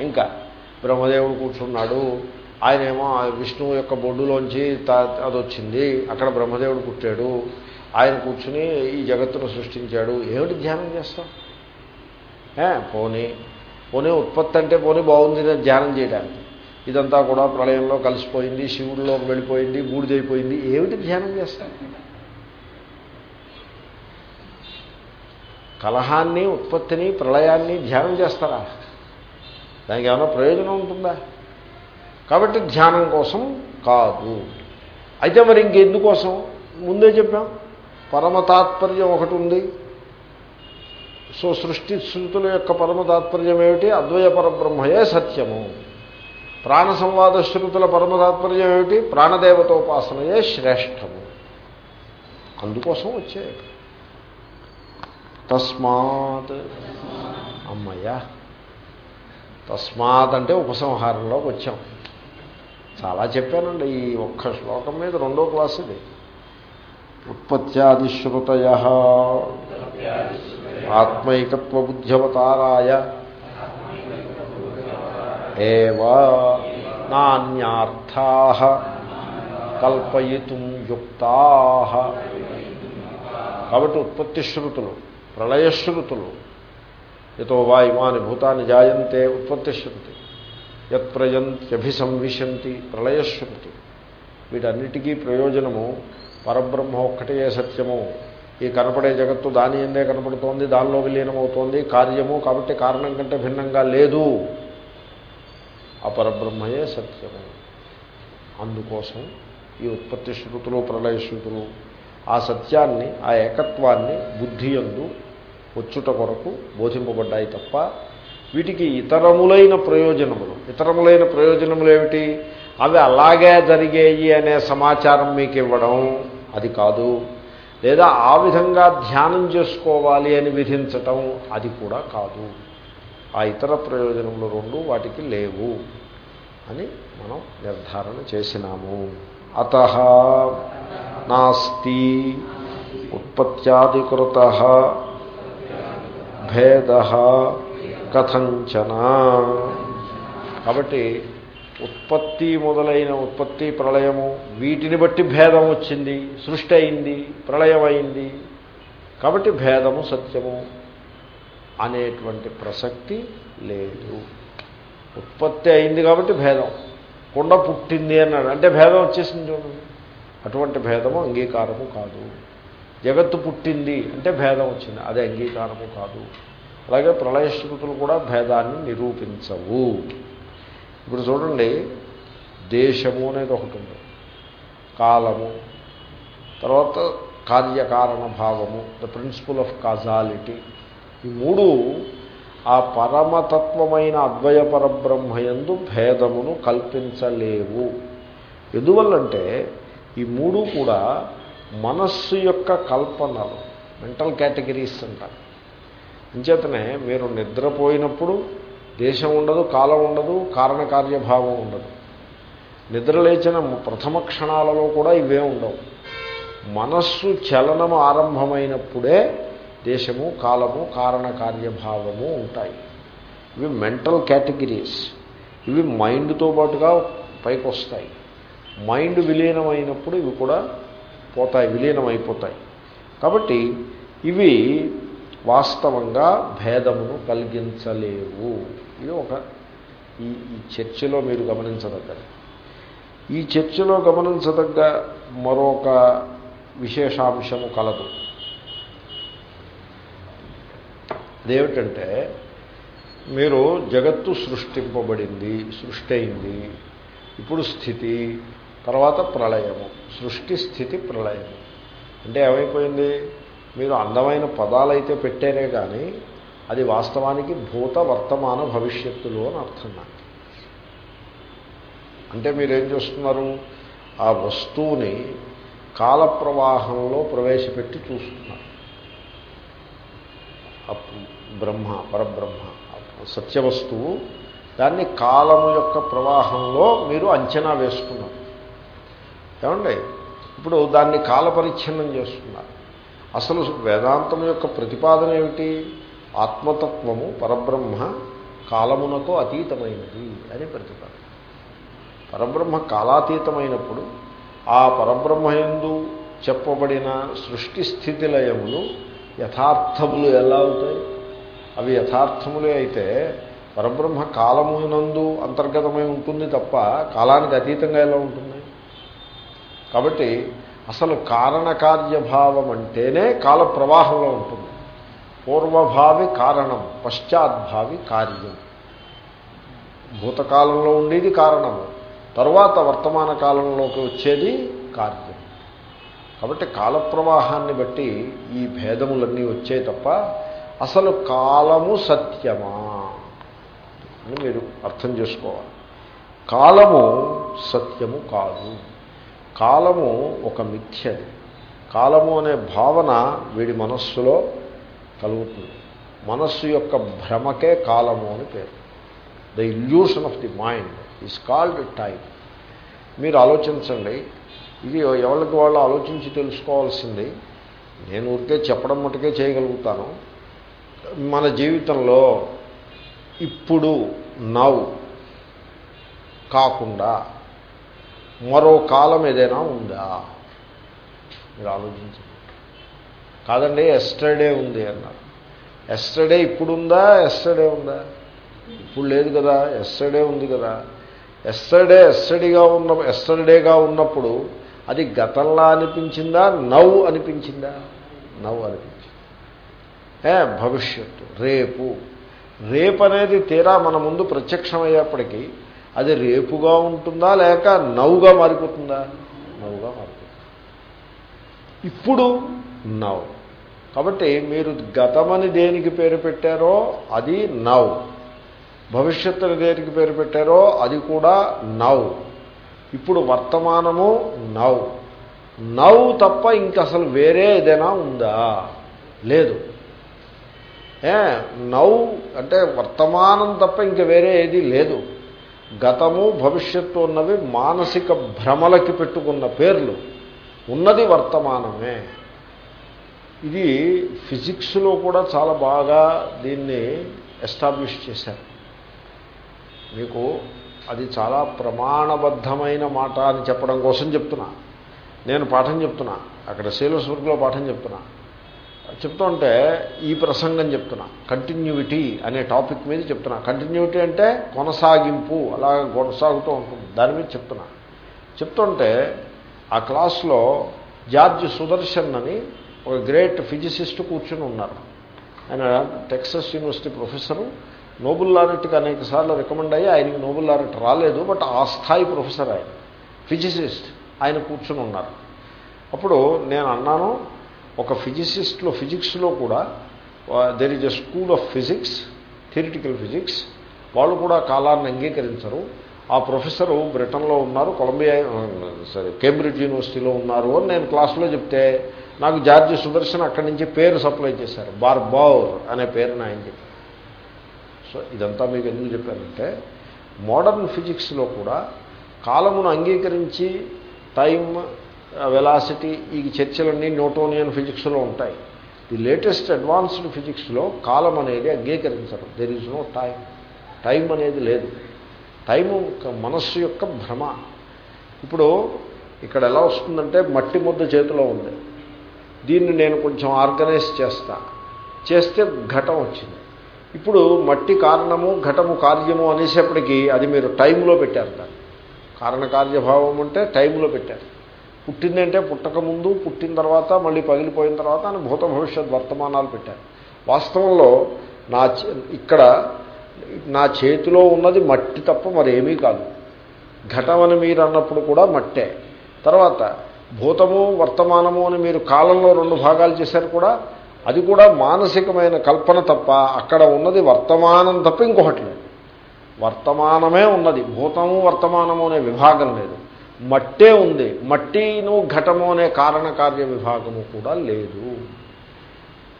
ఇంకా బ్రహ్మదేవుడు కూర్చున్నాడు. ఆయనేమో విష్ణువు యొక్క బొడ్డులోంచి అదొచ్చింది. అక్కడ బ్రహ్మదేవుడు పుట్టాడు. ఆయన కూర్చుని ఈ జగత్తును సృష్టించాడు. ఏమిటి ధ్యానం చేస్తాం పోనీ. పోనీ ఉత్పత్తి అంటే పోనీ బాగుంది ధ్యానం చేయడానికి. ఇదంతా కూడా ప్రళయంలో కలిసిపోయింది శివుడిలోకి వెళ్ళిపోయింది బూడిదైపోయింది. ఏమిటి ధ్యానం చేస్తాం? కలహాన్ని ఉత్పత్తిని ప్రళయాన్ని ధ్యానం చేస్తారా? దానికి ఏమైనా ప్రయోజనం ఉంటుందా? కాబట్టి ధ్యానం కోసం కాదు. అయితే మరి ఇంకెందుకోసం? ముందే చెప్పాం. పరమ తాత్పర్యం ఒకటి ఉంది. సో సృష్టి శృతుల యొక్క పరమ తాత్పర్యం ఏమిటి అద్వయ పరబ్రహ్మయే సత్యము. ప్రాణ సంవాద శృతుల పరమ తాత్పర్యం ఏమిటి ప్రాణదేవతోపాసనయే శ్రేష్టము. అందుకోసం వచ్చే తస్మాత్ అమ్మయ్యా తస్మాత్ అంటే ఉపసంహారంలోకి వచ్చాం. చాలా చెప్పానండి ఈ ఒక్క శ్లోకం మీద రెండో క్లాస్ ఇది ఉత్పత్యాదిశ్రుతయ ఆత్మైకత్వబుద్ధ్యవతారాయ ఏవా నాణ్యార్థా కల్పయితుం యుక్తా. కాబట్టి ఉత్పత్తి శృతులు ప్రళయశ్రుతులు ఎతో వా ఇమాని భూతాన్ని జాయంతే ఉత్పత్తి శృతి యత్ప్రయంత్యభిసంవిశంతి ప్రళయశ్రుతి వీటన్నిటికీ ప్రయోజనము పరబ్రహ్మ ఒక్కటే సత్యము. ఈ కనపడే జగత్తు దాని ఎందే కనపడుతోంది దానిలో విలీనమవుతోంది కార్యము కాబట్టి కారణం కంటే భిన్నంగా లేదు. అపరబ్రహ్మయే పరబ్రహ్మయే సత్యము. అందుకోసం ఈ ఉత్పత్తి శృతులు ప్రళయ శృతులు ఆ సత్యాన్ని ఆ ఏకత్వాన్ని బుద్ధి ఎందు వచ్చుట కొరకు బోధింపబడ్డాయి తప్ప వీటికి ఇతరములైన ప్రయోజనములు. ఇతరములైన ప్రయోజనములు ఏమిటి? అవి అలాగే జరిగేయి అనే సమాచారం మీకు ఇవ్వడం అది కాదు. లేదా ఆ విధంగా ధ్యానం చేసుకోవాలి అని విధించటం అది కూడా కాదు. ఆ ఇతర ప్రయోజనములు రెండు వాటికి లేవు అని మనం నిర్ధారణ చేసినాము. అత నాస్తి ఉత్పత్యాదికృత భేద కథంచన. కాబట్టి ఉత్పత్తి మొదలైన ఉత్పత్తి ప్రళయము వీటిని బట్టి భేదం వచ్చింది సృష్టి అయింది ప్రళయం అయింది. కాబట్టి భేదము సత్యము అనేటువంటి ప్రసక్తి లేదు. ఉత్పత్తి అయింది కాబట్టి భేదం. కుండ పుట్టింది అన్నాడు. అంటే భేదం వచ్చేసింది చూడండి అటువంటి భేదము అంగీకారము కాదు. జగత్తు పుట్టింది అంటే భేదం వచ్చింది. అది అంగీకారము కాదు. అలాగే ప్రళయశ్రుతులు కూడా భేదాన్ని నిరూపించవు. ఇప్పుడు చూడండి దేశము అనేది ఒకటి ఉంది. కాలము తర్వాత కార్యకారణ భావము ద ప్రిన్సిపల్ ఆఫ్ కాజాలిటీ ఈ మూడు ఆ పరమతత్వమైన అద్వయ పరబ్రహ్మయందు భేదమును కల్పించలేవు. ఎందువల్లంటే ఈ మూడు కూడా మనస్సు యొక్క కల్పనలు మెంటల్ కేటగిరీస్ అంటారు. అంచేతనే మీరు నిద్రపోయినప్పుడు దేశం ఉండదు కాలం ఉండదు కారణకార్యభావం ఉండదు. నిద్రలేచిన ప్రథమ క్షణాలలో కూడా ఇవే ఉండవు. మనస్సు చలనము ఆరంభమైనప్పుడే దేశము కాలము కారణకార్యభావము ఉంటాయి. ఇవి మెంటల్ కేటగిరీస్. ఇవి మైండ్తో పాటుగా పైకి వస్తాయి మైండ్ విలీనమైనప్పుడు ఇవి కూడా పోతాయి విలీనమైపోతాయి. కాబట్టి ఇవి వాస్తవంగా భేదమును కలిగించలేవు. ఇది ఒక ఈ ఈ చర్చలో మీరు గమనించదగ్గది. ఈ చర్చలో గమనించదగ్గ మరొక విశేషాంశము కలదు. అదేమిటంటే మీరు జగత్తు సృష్టింపబడింది సృష్టి అయింది ఇప్పుడు స్థితి తర్వాత ప్రళయము సృష్టి స్థితి ప్రళయము. అంటే ఏమైపోయింది? మీరు అందమైన పదాలైతే పెట్టారే కానీ అది వాస్తవానికి భూత వర్తమాన భవిష్యత్తులు అని అర్థం నాకు. అంటే మీరేం చేస్తున్నారు? ఆ వస్తువుని కాల ప్రవాహంలో ప్రవేశపెట్టి చూస్తున్నారు. బ్రహ్మ పరబ్రహ్మ సత్యవస్తువు దాన్ని కాలము యొక్క ప్రవాహంలో మీరు అంచనా వేసుకున్నారు ఏమండి? ఇప్పుడు దాన్ని కాలపరిచ్ఛిన్నం చేస్తున్నారు. అసలు వేదాంతం యొక్క ప్రతిపాదన ఏమిటి? ఆత్మతత్వము పరబ్రహ్మ కాలమునకు అతీతమైనది అని ప్రతిపాదన. పరబ్రహ్మ కాలాతీతమైనప్పుడు ఆ పరబ్రహ్మయందు చెప్పబడిన సృష్టి స్థితిలయములు యథార్థములు ఎలా అవుతాయి? అవి యథార్థములే అయితే పరబ్రహ్మ కాలమునందు అంతర్గతమై ఉంటుంది తప్ప కాలానికి అతీతంగా ఎలా ఉంటుంది కాబట్టి అసలు కారణకార్యభావం అంటేనే కాల ప్రవాహంలో ఉంటుంది. పూర్వభావి కారణం పశ్చాద్భావి కార్యం. భూతకాలంలో ఉండేది కారణము తరువాత వర్తమాన కాలంలోకి వచ్చేది కార్యం. కాబట్టి కాల ప్రవాహాన్ని బట్టి ఈ భేదములన్నీ వచ్చే తప్ప అసలు కాలము సత్యమా అని మీరు అర్థం చేసుకోవాలి. కాలము సత్యము కాదు. కాలము ఒక మిథ్యది కాలము అనే భావన వీడి మనస్సులో కలుగుతుంది. మనస్సు యొక్క భ్రమకే కాలము అని పేరు. The illusion of the mind is called time మీరు ఆలోచించండి. ఇది ఎవరికి వాళ్ళు ఆలోచించి తెలుసుకోవాల్సింది. నేను ఊరికే చెప్పడం మటుకే చేయగలుగుతాను. మన జీవితంలో ఇప్పుడు నవ్ కాకుండా మరో కాలం ఏదైనా ఉందా? మీరు ఆలోచించండి. కాదండి ఎస్టర్డే ఉంది అన్నారు. ఎస్టర్డే ఇప్పుడుందా? ఎస్టర్డే ఉందా? ఇప్పుడు లేదు కదా. ఎస్టర్డే ఉంది కదా. ఎస్టర్డే ఎస్టడీగా ఉన్న ఎస్టర్డేగా ఉన్నప్పుడు అది గతంలా అనిపించిందా? నవ్వు అనిపించిందా? నవ్వు అనిపించింది. ఏ భవిష్యత్తు రేపు. రేపు అనేది తీరా మన ముందు ప్రత్యక్షమయ్యేప్పటికీ అది రేపుగా ఉంటుందా లేక నవ్వుగా మారిపోతుందా? నవ్వుగా మారిపోతుంది. ఇప్పుడు నవ్. కాబట్టి మీరు గతమని దేనికి పేరు పెట్టారో అది నవ్. భవిష్యత్తుని దేనికి పేరు పెట్టారో అది కూడా నవ్. ఇప్పుడు వర్తమానము నవ్. నవ్ తప్ప ఇంక అసలు వేరే ఏదైనా ఉందా? లేదు. ఏ? నవ్ అంటే వర్తమానం తప్ప ఇంక వేరే ఏది లేదు. గతము భవిష్యత్తు ఉన్నవి మానసిక భ్రమలకి పెట్టుకున్న పేర్లు. ఉన్నది వర్తమానమే. ఇది ఫిజిక్స్లో కూడా చాలా బాగా దీన్ని ఎస్టాబ్లిష్ చేశారు. మీకు అది చాలా ప్రమాణబద్ధమైన మాట అని చెప్పడం కోసం చెప్తున్నా. నేను పాఠం చెప్తున్నా. అక్కడ శీలస్వర్గ్లో పాఠం చెప్తున్నా. చెప్తుంటే ఈ ప్రసంగం చెప్తున్నా. కంటిన్యూటీ అనే టాపిక్ మీద చెప్తున్నా. కంటిన్యూటీ అంటే కొనసాగింపు అలా కొనసాగుతూ ఉంటుంది. దాని మీద చెప్తున్నా. చెప్తుంటే ఆ క్లాస్లో జార్జ్ సుదర్శన్ అని ఒక గ్రేట్ ఫిజిసిస్ట్ కూర్చుని ఉన్నారు. ఆయన టెక్సస్ యూనివర్సిటీ ప్రొఫెసరు. నోబుల్ లారెట్కి అనేక సార్లు రికమెండ్ అయ్యి ఆయనకి నోబుల్ లారెట్ రాలేదు బట్ ఆ స్థాయి ప్రొఫెసర్ ఆయన. ఫిజిసిస్ట్ ఆయన కూర్చుని ఉన్నారు. అప్పుడు నేను అన్నాను ఒక ఫిజిసిస్ట్లో ఫిజిక్స్లో కూడా there is a school of physics theoretical physics వాళ్ళు కూడా కాలాన్ని అంగీకరించరు. ఆ ప్రొఫెసరు బ్రిటన్లో ఉన్నారు కొలంబియా సరే కేంబ్రిడ్జ్ యూనివర్సిటీలో ఉన్నారు అని నేను క్లాస్లో చెప్తే నాకు జార్జ్ సుదర్శన్ అక్కడి నుంచి పేరు సప్లై చేశారు బార్బౌర్ అనే పేరుని ఆయన చెప్పారు. సో ఇదంతా మీకు ఎందుకు చెప్పానంటే మోడర్న్ ఫిజిక్స్లో కూడా కాలమును అంగీకరించి టైం వెలాసిటీ ఈ చర్చలన్నీ న్యూటోనియన్ ఫిజిక్స్లో ఉంటాయి. ది లేటెస్ట్ అడ్వాన్స్డ్ ఫిజిక్స్లో కాలం అనేది అంగీకరించడం. There is no time time అనేది లేదు. టైము మనస్సు యొక్క భ్రమ. ఇప్పుడు ఇక్కడ ఎలా వస్తుందంటే మట్టి ముద్ద చేతిలో ఉంది. దీన్ని నేను కొంచెం ఆర్గనైజ్ చేస్తా. చేస్తే ఘటం వచ్చింది. ఇప్పుడు మట్టి కారణము ఘటము కార్యము అనేసేపటికి అది మీరు టైంలో పెట్టారు దాన్ని. కారణకార్యభావం అంటే టైంలో పెట్టారు. పుట్టిందంటే పుట్టక ముందు పుట్టిన తర్వాత మళ్ళీ పగిలిపోయిన తర్వాత అని భూత భవిష్యత్ వర్తమానాలు పెట్టారు. వాస్తవంలో నా ఇక్కడ నా చేతిలో ఉన్నది మట్టి తప్ప మరేమీ కాదు. ఘటమని మీరు అన్నప్పుడు కూడా మట్టే. తర్వాత భూతము వర్తమానము అని మీరు కాలంలో రెండు భాగాలు చేశారు కూడా అది కూడా మానసికమైన కల్పన తప్ప అక్కడ ఉన్నది వర్తమానం తప్ప ఇంకొకటి లేదు. వర్తమానమే ఉన్నది. భూతము వర్తమానము అనే విభాగం లేదు. మట్టే ఉంది. మట్టిను ఘటము అనే కారణకార్య విభాగము కూడా లేదు.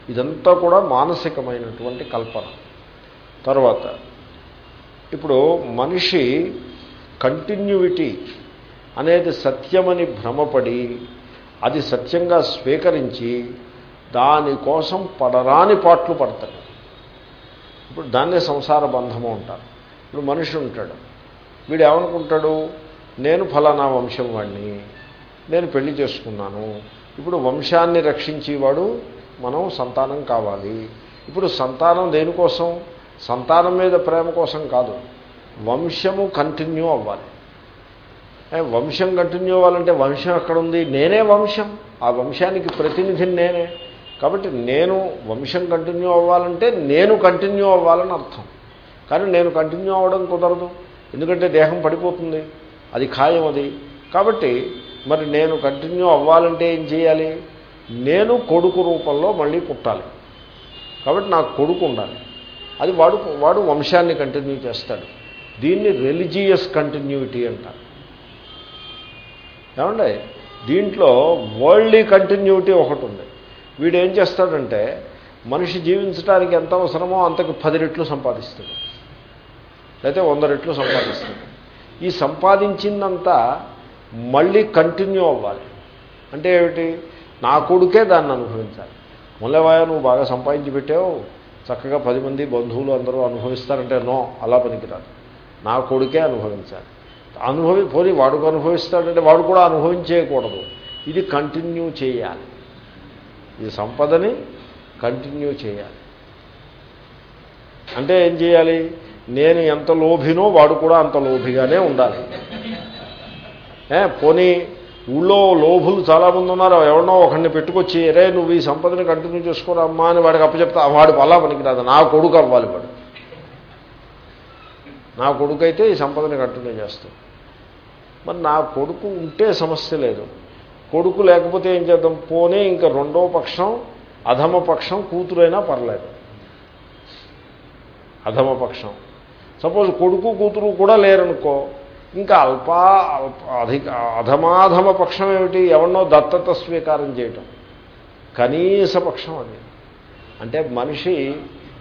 ఇదంతా కూడా మానసికమైనటువంటి కల్పన. తర్వాత ఇప్పుడు మనిషి కంటిన్యూటీ అనేది సత్యమని భ్రమపడి అది సత్యంగా స్వీకరించి దానికోసం పడరాని పాట్లు పడతాడు. ఇప్పుడు దాన్నే సంసార బంధము అంటారు. ఇప్పుడు మనిషి ఉంటాడు. వీడు ఏమనుకుంటాడు? నేను ఫలానా వంశం వాడిని నేను పెళ్ళి చేసుకున్నాను. ఇప్పుడు వంశాన్ని రక్షించేవాడు మనం సంతానం కావాలి. ఇప్పుడు సంతానం దేనికోసం? సంతానం మీద ప్రేమ కోసం కాదు. వంశము కంటిన్యూ అవ్వాలి. వంశం కంటిన్యూ అవ్వాలంటే వంశం ఎక్కడుంది? నేనే వంశం. ఆ వంశానికి ప్రతినిధిని నేనే. కాబట్టి నేను వంశం కంటిన్యూ అవ్వాలంటే నేను కంటిన్యూ అవ్వాలని అర్థం. కానీ నేను కంటిన్యూ అవ్వడం కుదరదు. ఎందుకంటే దేహం పడిపోతుంది. అది ఖాయం అది కాబట్టి మరి నేను కంటిన్యూ అవ్వాలంటే ఏం చేయాలి? నేను కొడుకు రూపంలో మళ్ళీ పుట్టాలి. కాబట్టి నాకు కొడుకు ఉండాలి. అది వాడు వాడు వంశాన్ని కంటిన్యూ చేస్తాడు. దీన్ని రిలిజియస్ కంటిన్యూటీ అంటారు. ఏమండి? దీంట్లో వరల్డ్లీ కంటిన్యూటీ ఒకటి ఉంది. వీడు ఏం చేస్తాడంటే మనిషి జీవించడానికి ఎంత అవసరమో అంతకు పది రెట్లు సంపాదిస్తాడు. లేకపోతే వంద రెట్లు సంపాదిస్తాడు. ఈ సంపాదించిందంతా మళ్ళీ కంటిన్యూ అవ్వాలి. అంటే ఏమిటి? నా కొడుకే దాన్ని అనుభవించాలి. ముల్లవాయ నువ్వు బాగా సంపాదించి పెట్టావు. చక్కగా పది మంది బంధువులు అందరూ అనుభవిస్తారంటే నో అలా పనికిరాదు. నా కొడుకే అనుభవించాలి. అనుభవి పోనీ వాడుకు అనుభవిస్తాడంటే వాడు కూడా అనుభవించేయకూడదు. ఇది కంటిన్యూ చేయాలి. ఈ సంపదని కంటిన్యూ చేయాలి. అంటే ఏం చేయాలి? నేను ఎంత లోభినో వాడు కూడా అంత లోభిగానే ఉండాలి. పోనీ ఊళ్ళో లోభులు చాలామంది ఉన్నారు ఎవరినో ఒకరిని పెట్టుకొచ్చి రే నువ్వు ఈ సంపదని కంటిన్యూ చేసుకోరా అమ్మా అని వాడికి అప్పచెప్తా వాడు అలా పనికిరాదు. నా కొడుకు అవ్వాలి వాడు. నా కొడుకు అయితే ఈ సంపదని కంటిన్యూ చేస్తాడు. మరి నా కొడుకు ఉంటే సమస్య లేదు. కొడుకు లేకపోతే ఏం చేద్దాం? పోనీ ఇంకా రెండో పక్షం అధమ పక్షం కూతురైనా పర్లేదు. అధమ పక్షం. సపోజ్ కొడుకు కూతురు కూడా లేరనుకో ఇంకా అల్ప అల్ప అధిక అధమాధమ పక్షం ఏమిటి? ఎవరినో దత్తత స్వీకారం చేయటం. కనీస పక్షం అది. అంటే మనిషి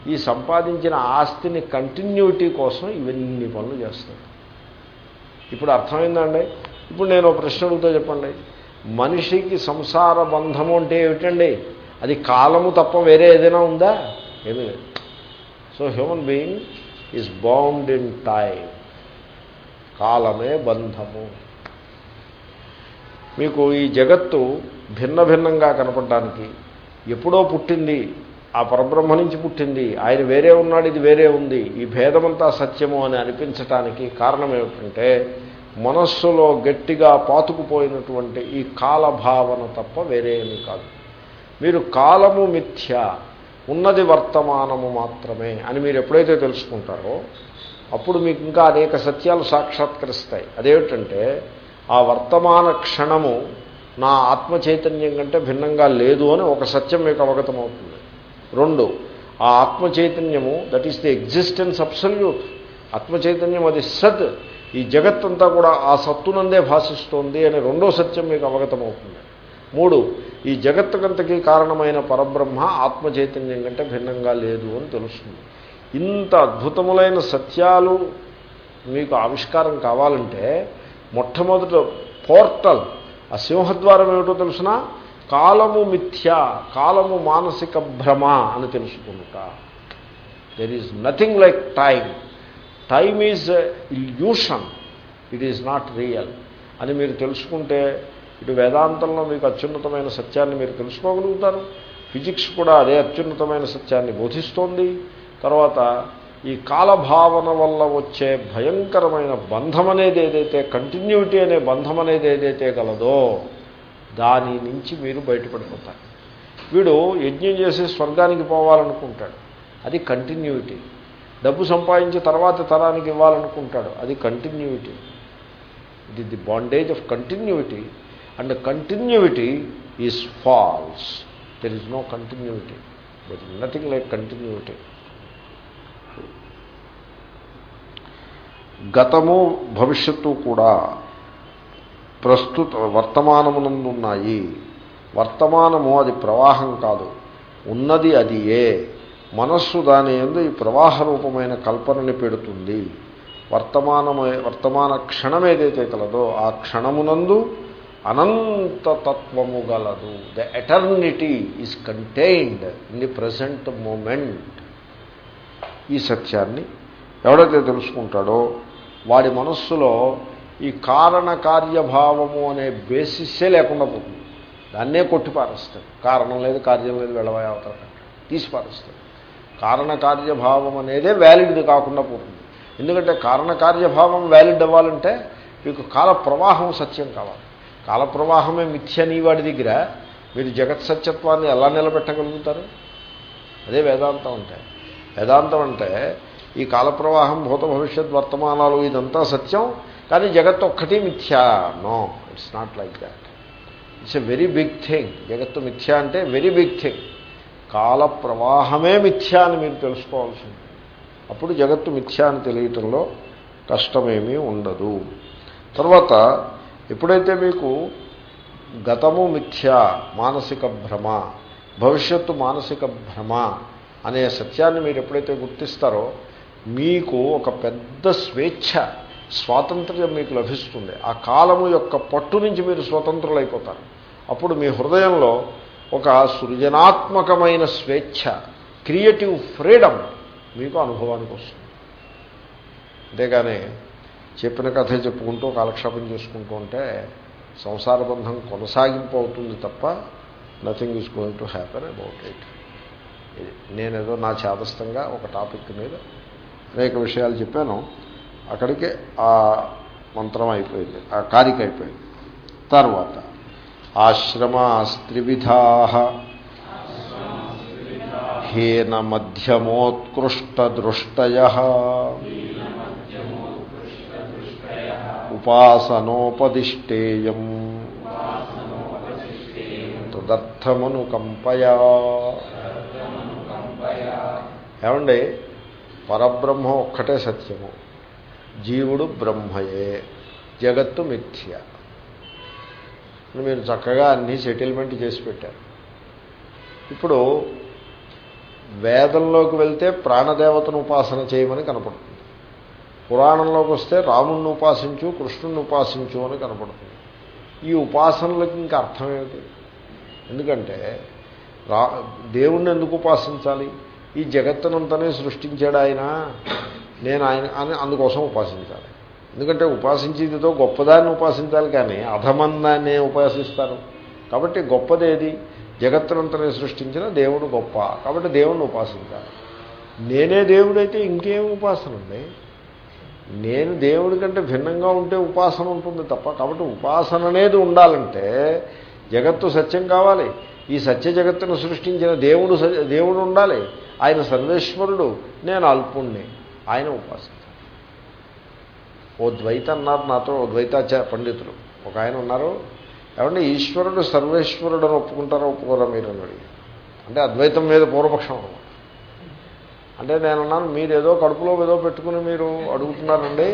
ఈ సంపాదించిన ఆస్తిని కంటిన్యూటీ కోసం ఇవన్నీ పనులు చేస్తాడు. ఇప్పుడు అర్థమైందండి? ఇప్పుడు నేను ప్రశ్న అడుగుతా చెప్పండి. మనిషికి సంసార బంధము అంటే ఏమిటండి? అది కాలము తప్ప వేరే ఏదైనా ఉందా? ఏమీ లేదు. So human being is bound in time కాలమే బంధము. మీకు ఈ జగత్తు భిన్న భిన్నంగా కనపడడానికి ఎప్పుడో పుట్టింది ఆ పరబ్రహ్మ నుంచి పుట్టింది ఆయన వేరే ఉన్నాడు ఇది వేరే ఉంది ఈ భేదమంతా సత్యము అని అనిపించటానికి కారణం ఏమిటంటే మనస్సులో గట్టిగా పాతుకుపోయినటువంటి ఈ కాలభావన తప్ప వేరేమీ కాదు. మీరు కాలము మిథ్య ఉన్నది వర్తమానము మాత్రమే అని మీరు ఎప్పుడైతే తెలుసుకుంటారో అప్పుడు మీకు ఇంకా అనేక సత్యాలు సాక్షాత్కరిస్తాయి. అదేమిటంటే ఆ వర్తమాన క్షణము నా ఆత్మ చైతన్యం కంటే భిన్నంగా లేదు అని ఒక సత్యం మీకు అవగతమవుతుంది. రెండు ఆ ఆత్మ చైతన్యము that is the existence absolute ఆత్మ చైతన్యం అది సత్ ఈ జగత్తంతా కూడా ఆ సత్తునందే భాషిస్తోంది అని రెండో సత్యం మీకు అవగతమవుతుంది. మూడు ఈ జగత్తుకంతకీ కారణమైన పరబ్రహ్మ ఆత్మ చైతన్యం కంటే భిన్నంగా లేదు అని తెలుస్తుంది. ఇంత అద్భుతములైన సత్యాలు మీకు ఆవిష్కారం కావాలంటే మొట్టమొదట పోర్టల్ ఆ సింహద్వారం ఏమిటో తెలుసిన? కాలము మిథ్య కాలము మానసిక భ్రమ అని తెలుసుకుంట. There is nothing like time time is illusion it is not real అని మీరు తెలుసుకుంటే ఇటు వేదాంతంలో మీకు అత్యున్నతమైన సత్యాన్ని మీరు తెలుసుకోగలుగుతారు. ఫిజిక్స్ కూడా అదే అత్యున్నతమైన సత్యాన్ని బోధిస్తోంది. తర్వాత ఈ కాలభావన వల్ల వచ్చే భయంకరమైన బంధం అనేది ఏదైతే కంటిన్యూటీ అనే బంధం అనేది ఏదైతే గలదో దాని నుంచి మీరు బయటపడిపోతారు. వీడు యజ్ఞం చేసి స్వర్గానికి పోవాలనుకుంటాడు. అది కంటిన్యూటీ డబ్బు సంపాదించి తర్వాత తరానికి ఇవ్వాలనుకుంటాడు. అది continuity it the bondage of continuity and continuity is false there is no continuity there is nothing like continuity గతము భవిష్యత్తు కూడా ప్రస్తుత వర్తమానమునందున్నాయి. వర్తమానము అది ప్రవాహం కాదు. ఉన్నది అది ఏ? మనస్సు దాని ఎందు ఈ ప్రవాహ రూపమైన కల్పనని పెడుతుంది. వర్తమానమే వర్తమాన క్షణం ఏదైతే కలదో ఆ క్షణమునందు అనంతతత్వము గలదు. The eternity is contained in the present moment ఈ సత్యాన్ని ఎవడైతే తెలుసుకుంటాడో వాడి మనస్సులో ఈ కారణ కార్యభావము అనే బేసిస్సే లేకుండా పోతుంది. దాన్నే కొట్టిపారేస్తాడు కారణం లేదు కార్యం లేదు వెళ్ళబోయే అవతల తీసి పారేస్తాడు. కారణకార్యభావం అనేదే వ్యాలిడ్ కాకుండా పోతుంది. ఎందుకంటే కారణకార్యభావం వ్యాలిడ్ అవ్వాలంటే మీకు కాల ప్రవాహం సత్యం కావాలి. కాల ప్రవాహమే వాడి దగ్గర మీరు జగత్ సత్యత్వాన్ని ఎలా నిలబెట్టగలుగుతారు? అదే వేదాంతం అంటే. వేదాంతం అంటే ఈ కాల ప్రవాహం భూత భవిష్యత్ వర్తమానాలు ఇదంతా సత్యం కానీ జగత్తు ఒక్కటి మిథ్యా. No it's not like that. It's a very big thing. జగత్తు మిథ్య అంటే వెరీ బిగ్ థింగ్. కాల ప్రవాహమే మిథ్యా అని మీరు తెలుసుకోవాల్సింది అప్పుడు జగత్తు మిథ్యా అని తెలియటంలో కష్టమేమీ ఉండదు. తర్వాత ఎప్పుడైతే మీకు గతము మిథ్య మానసిక భ్రమ భవిష్యత్తు మానసిక భ్రమ అనే సత్యాన్ని మీరు ఎప్పుడైతే గుర్తిస్తారో మీకు ఒక పెద్ద స్వేచ్ఛ స్వాతంత్ర్యం మీకు లభిస్తుంది. ఆ కాలము యొక్క పట్టు నుంచి మీరు స్వతంత్రులైపోతారు. అప్పుడు మీ హృదయంలో ఒక సృజనాత్మకమైన స్వేచ్ఛ క్రియేటివ్ ఫ్రీడమ్ మీకు అనుభవానికి వస్తుంది. అంతేగాని చెప్పిన కథ చెప్పుకుంటూ కాలక్షేపం చేసుకుంటూ ఉంటే సంసార బంధం కొనసాగింపు అవుతుంది తప్ప nothing is going to happen about it నేనేదో నా చేతస్థంగా ఒక టాపిక్ మీద అనేక విషయాలు చెప్పాను. అక్కడికి ఆ మంత్రం అయిపోయింది ఆ కారిక అయిపోయింది. తర్వాత ఆశ్రమాస్త్రివిధా హీన మధ్యమోత్కృష్టదృష్టయ ఉపాసనోపదిష్టేయం. తదర్థమనుకంపయా. ఏమండి? పరబ్రహ్మ ఒక్కటే సత్యము. జీవుడు బ్రహ్మయే. జగత్తు మిథ్య. మీరు చక్కగా అన్నీ సెటిల్మెంట్ చేసి పెట్టారు. ఇప్పుడు వేదంలోకి వెళ్తే ప్రాణదేవతను ఉపాసన చేయమని కనపడుతుంది. పురాణంలోకి వస్తే రాముణ్ణి ఉపాసించు కృష్ణుణ్ణి ఉపాసించు అని కనపడుతుంది. ఈ ఉపాసనలకు ఇంకా అర్థం ఏమిటి? ఎందుకంటే రా దేవుణ్ణి ఎందుకు ఉపాసించాలి? ఈ జగత్తునంతనే సృష్టించాడు ఆయన. నేను ఆయన అని అందుకోసం ఉపాసించాలి. ఎందుకంటే ఉపాసించేదితో గొప్పదాన్ని ఉపాసించాలి కానీ అధమందాన్ని ఉపాసిస్తారు. కాబట్టి గొప్పదేది? జగత్తునంతనే సృష్టించిన దేవుడు గొప్ప. కాబట్టి దేవుణ్ణి ఉపాసించాలి. నేనే దేవుడైతే ఇంకేం ఉపాసన ఉంది నేను దేవుడి కంటే భిన్నంగా ఉంటే ఉపాసన ఉంటుంది తప్ప కాబట్టి ఉపాసన అనేది ఉండాలంటే జగత్తు సత్యం కావాలి. ఈ సత్య జగత్తును సృష్టించిన దేవుడు దేవుడు ఉండాలి. ఆయన సర్వేశ్వరుడు నేను అల్పుణ్ణి. ఆయన ఉపాసన. ఓ ద్వైత అన్నారు నాతో ఓ ద్వైతాచార్య పండితులు. ఒక ఆయన ఉన్నారు ఏమంటే ఈశ్వరుడు సర్వేశ్వరుడు అని ఒప్పుకుంటారో ఒప్పుకోరా మీరు? అని అంటే అద్వైతం మీద పూర్వపక్షం అన్నమాట. అంటే నేను అన్నాను మీరు ఏదో కడుపులో ఏదో పెట్టుకుని మీరు అడుగుతున్నారండి.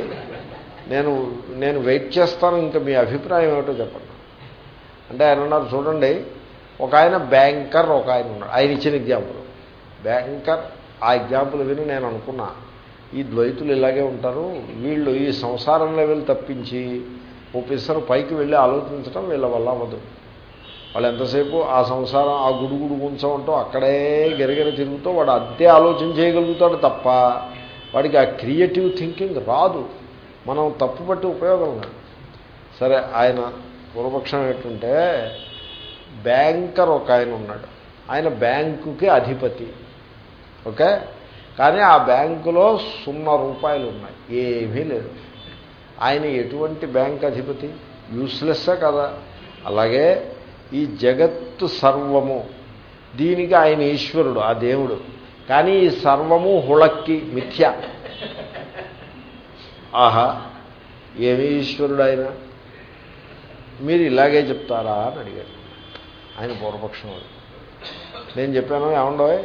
నేను నేను వెయిట్ చేస్తాను ఇంకా మీ అభిప్రాయం ఏమిటో చెప్పండి. అంటే ఆయన ఉన్నారు చూడండి ఒక ఆయన బ్యాంకర్ ఒక ఆయన ఉన్నాడు. ఆయన ఇచ్చిన ఎగ్జాంపుల్ బ్యాంకర్ ఆ ఎగ్జాంపుల్ విని నేను అనుకున్నా ఈ ద్వైతులు ఇలాగే ఉంటారు వీళ్ళు ఈ సంసారం లెవెల్ తప్పించి ఓ పిసరు పైకి వెళ్ళి ఆలోచించడం వీళ్ళ వల్ల అవ్వదు. వాళ్ళు ఎంతసేపు ఆ సంసారం ఆ గుడుగుడు ఉంచమంటూ అక్కడే గిరగిర తిరుగుతూ వాడు అంతే ఆలోచన చేయగలుగుతాడు తప్ప వాడికి ఆ క్రియేటివ్ థింకింగ్ రాదు. మనం తప్పు పట్టి ఉపయోగం సరే ఆయన పూర్వపక్షం ఏంటంటే బ్యాంకర్ ఒక ఆయన ఉన్నాడు. ఆయన బ్యాంకుకి అధిపతి. ఓకే? కానీ ఆ బ్యాంకులో సున్నా రూపాయలు ఉన్నాయి. ఏమీ లేదు. ఆయన ఎటువంటి బ్యాంక్ అధిపతి? యూస్లెస్సే కదా. అలాగే ఈ జగత్తు సర్వము. దీనికి ఆయన ఈశ్వరుడు ఆ దేవుడు. కానీ ఈ సర్వము హుళక్కి మిథ్య. ఆహా ఏమి ఈశ్వరుడు ఆయన? మీరు ఇలాగే చెప్తారా అని అడిగాడు. ఆయన పూర్వపక్షం నేను చెప్పాను ఏమండో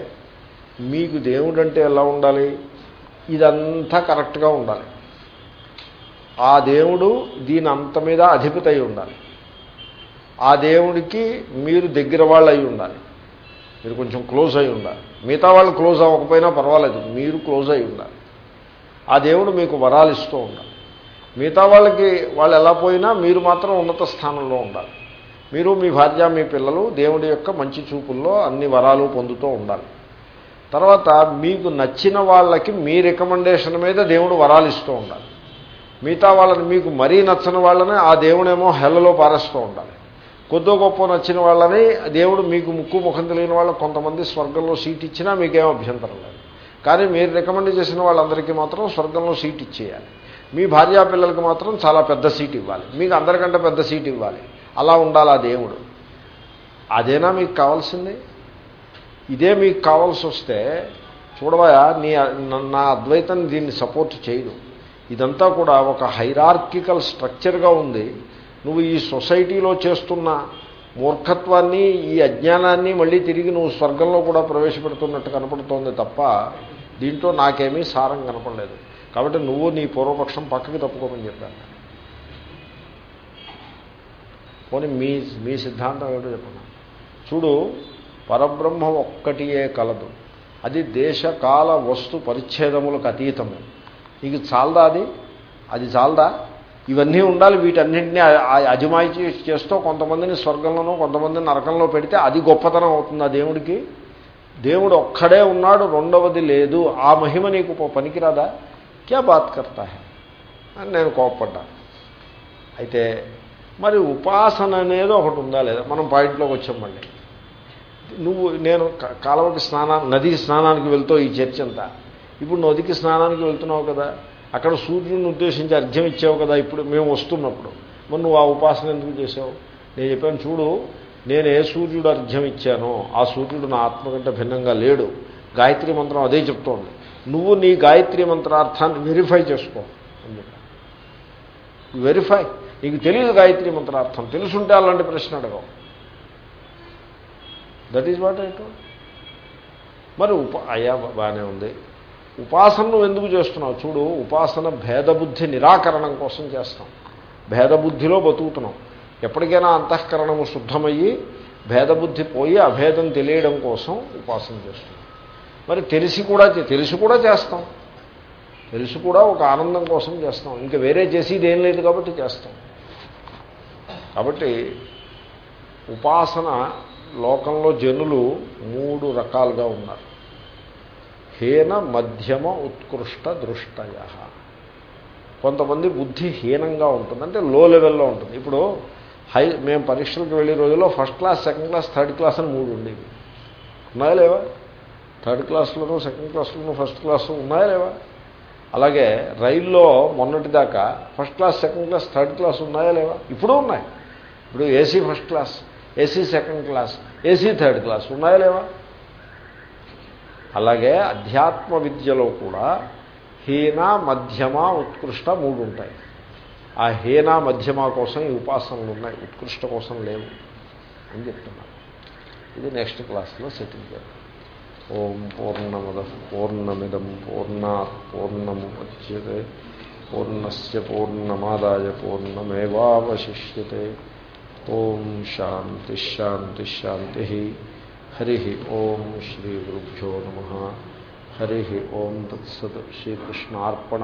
మీకు దేవుడు అంటే ఎలా ఉండాలి? ఇదంతా కరెక్ట్గా ఉండాలి. ఆ దేవుడు దీని అంత మీద అధిపతి ఉండాలి. ఆ దేవుడికి మీరు దగ్గర వాళ్ళు అయి ఉండాలి. మీరు కొంచెం క్లోజ్ అయి ఉండాలి. మిగతా వాళ్ళు క్లోజ్ అవ్వకపోయినా పర్వాలేదు మీరు క్లోజ్ అయి ఉండాలి. ఆ దేవుడు మీకు వరాలు ఇస్తూ ఉండాలి. మిగతా వాళ్ళకి వాళ్ళు ఎలా పోయినా మీరు మాత్రం ఉన్నత స్థానంలో ఉండాలి. మీరు మీ భార్య మీ పిల్లలు దేవుడి యొక్క మంచి చూపుల్లో అన్ని వరాలు పొందుతూ ఉండాలి. తర్వాత మీకు నచ్చిన వాళ్ళకి మీ రికమెండేషన్ మీద దేవుడు వరాలు ఇస్తూ ఉండాలి. మిగతా వాళ్ళని మీకు మరీ నచ్చని వాళ్ళని ఆ దేవుడేమో హెల్లలో పారేస్తూ ఉండాలి. కొద్దో గొప్ప నచ్చిన వాళ్ళని దేవుడు మీకు ముక్కు ముఖం తెలియని వాళ్ళు కొంతమంది స్వర్గంలో సీట్ ఇచ్చినా మీకేం అభ్యంతరం లేదు. కానీ మీరు రికమెండ్ చేసిన వాళ్ళందరికీ మాత్రం స్వర్గంలో సీట్ ఇచ్చేయాలి. మీ భార్యా పిల్లలకి మాత్రం చాలా పెద్ద సీట్ ఇవ్వాలి. మీకు అందరికంటే పెద్ద సీట్ ఇవ్వాలి. అలా ఉండాలి ఆ దేవుడు? అదేనా మీకు కావాల్సింది? ఇదే మీకు కావాల్సి వస్తే చూడవా నీ నా అద్వైతం దీన్ని సపోర్ట్ చేయదు. ఇదంతా కూడా ఒక హైరార్కికల్ స్ట్రక్చర్గా ఉంది. నువ్వు ఈ సొసైటీలో చేస్తున్న మూర్ఖత్వాన్ని ఈ అజ్ఞానాన్ని మళ్ళీ తిరిగి నువ్వు స్వర్గంలో కూడా ప్రవేశపెడుతున్నట్టు కనపడుతోంది తప్ప దీంట్లో నాకేమీ సారం కనపడలేదు. కాబట్టి నువ్వు నీ పూర్వపక్షం పక్కకి తప్పుకోమని చెప్పాను. పోనీ మీ మీ సిద్ధాంతం ఏమిటో చెప్పండి చూడు పరబ్రహ్మ ఒక్కటియే కలదు. అది దేశకాల వస్తు పరిచ్ఛేదములకు అతీతము. నీకు చాలదా అది? అది చాలదా? ఇవన్నీ ఉండాలి వీటన్నింటినీ అజమాయిచి చేస్తూ కొంతమందిని స్వర్గంలోనూ కొంతమందిని నరకంలో పెడితే అది గొప్పతనం అవుతుంది ఆ దేవుడికి? దేవుడు ఒక్కడే ఉన్నాడు రెండవది లేదు. ఆ మహిమ నీకు పనికిరాదా? క్యా బాత్ కర్తా హే? అని నేను కోప్పడ్డా. అయితే మరి ఉపాసన అనేది ఒకటి ఉందా లేదా? మనం పాయింట్లోకి వచ్చాం మళ్ళీ. నువ్వు నేను కాలువకి స్నానా నదికి స్నానానికి వెళ్తూ ఈ చర్చ అంతా ఇప్పుడు నదికి స్నానానికి వెళ్తున్నావు కదా. అక్కడ సూర్యుడిని ఉద్దేశించి అర్ఘ్యం ఇచ్చావు కదా ఇప్పుడు మేము వస్తున్నప్పుడు. మరి నువ్వు ఆ ఉపాసన ఎందుకు చేసావు నేను చెప్పాను చూడు నేను ఏ సూర్యుడు అర్ఘ్యం ఇచ్చానో ఆ సూర్యుడు నా ఆత్మ కంటే భిన్నంగా లేడు. గాయత్రి మంత్రం అదే చెప్తోంది. నువ్వు నీ గాయత్రి మంత్రార్థాన్ని వెరిఫై చేసుకో. అని వెరిఫై నీకు తెలియదు గాయత్రి మంత్రార్థం. తెలుసుంటే అలాంటి ప్రశ్న అడగవు. దట్ ఈజ్ వాట్ ఐ మరి ఉప అయ్యా బాగానే ఉంది. ఉపాసన నువ్వు ఎందుకు చేస్తున్నావు? చూడు ఉపాసన భేదబుద్ధి నిరాకరణం కోసం చేస్తాం. భేదబుద్ధిలో బతుకుతున్నాం. ఎప్పటికైనా అంతఃకరణము శుద్ధమయ్యి భేదబుద్ధి పోయి అభేదం తెలియడం కోసం ఉపాసన చేస్తున్నాం. మరి తెలిసి కూడా తెలిసి కూడా చేస్తాం. తెలిసి కూడా ఒక ఆనందం కోసం చేస్తాం. ఇంకా వేరే చేసేది ఏం లేదు కాబట్టి చేస్తాం. కాబట్టి ఉపాసన లోకంలో జనులు మూడు రకాలుగా ఉన్నారు. హీన మధ్యమ ఉత్కృష్ట దృష్టయ. కొంతమంది బుద్ధి హీనంగా ఉంటుంది అంటే లో లెవెల్లో ఉంటుంది. ఇప్పుడు హై మేము పరీక్షలకు వెళ్ళే రోజుల్లో first class second class third class అని మూడు ఉండేవి. ఉన్నాయా లేవా? థర్డ్ క్లాస్లోనూ సెకండ్ క్లాస్లోనూ ఫస్ట్ క్లాస్ ఉన్నాయా లేవా? అలాగే రైల్లో మొన్నటిదాకా first class second class third class ఉన్నాయా లేవా? ఇప్పుడు ఉన్నాయి. ఇప్పుడు AC first class AC second class AC third class ఉన్నాయా లేవా? అలాగే అధ్యాత్మ విద్యలో కూడా హీన మధ్యమ ఉత్కృష్ట మూడు ఉంటాయి. ఆ హీన మధ్యమ కోసం ఈ ఉపాసనలు ఉన్నాయి. ఉత్కృష్ట కోసం లేవు అని చెప్తున్నారు. ఇది నెక్స్ట్ క్లాస్లో సెటిల్ చేయాలి ఓం పూర్ణమద పూర్ణమిదం పూర్ణా పూర్ణముచ్యతే పూర్ణస్ పూర్ణమాదాయ పూర్ణమేవాశిష్యతే ఓం శాంతి. हरिः ॐ श्रीगुरुभ्यो नम। हरिः ॐ तत्सत् श्रीकृष्णापण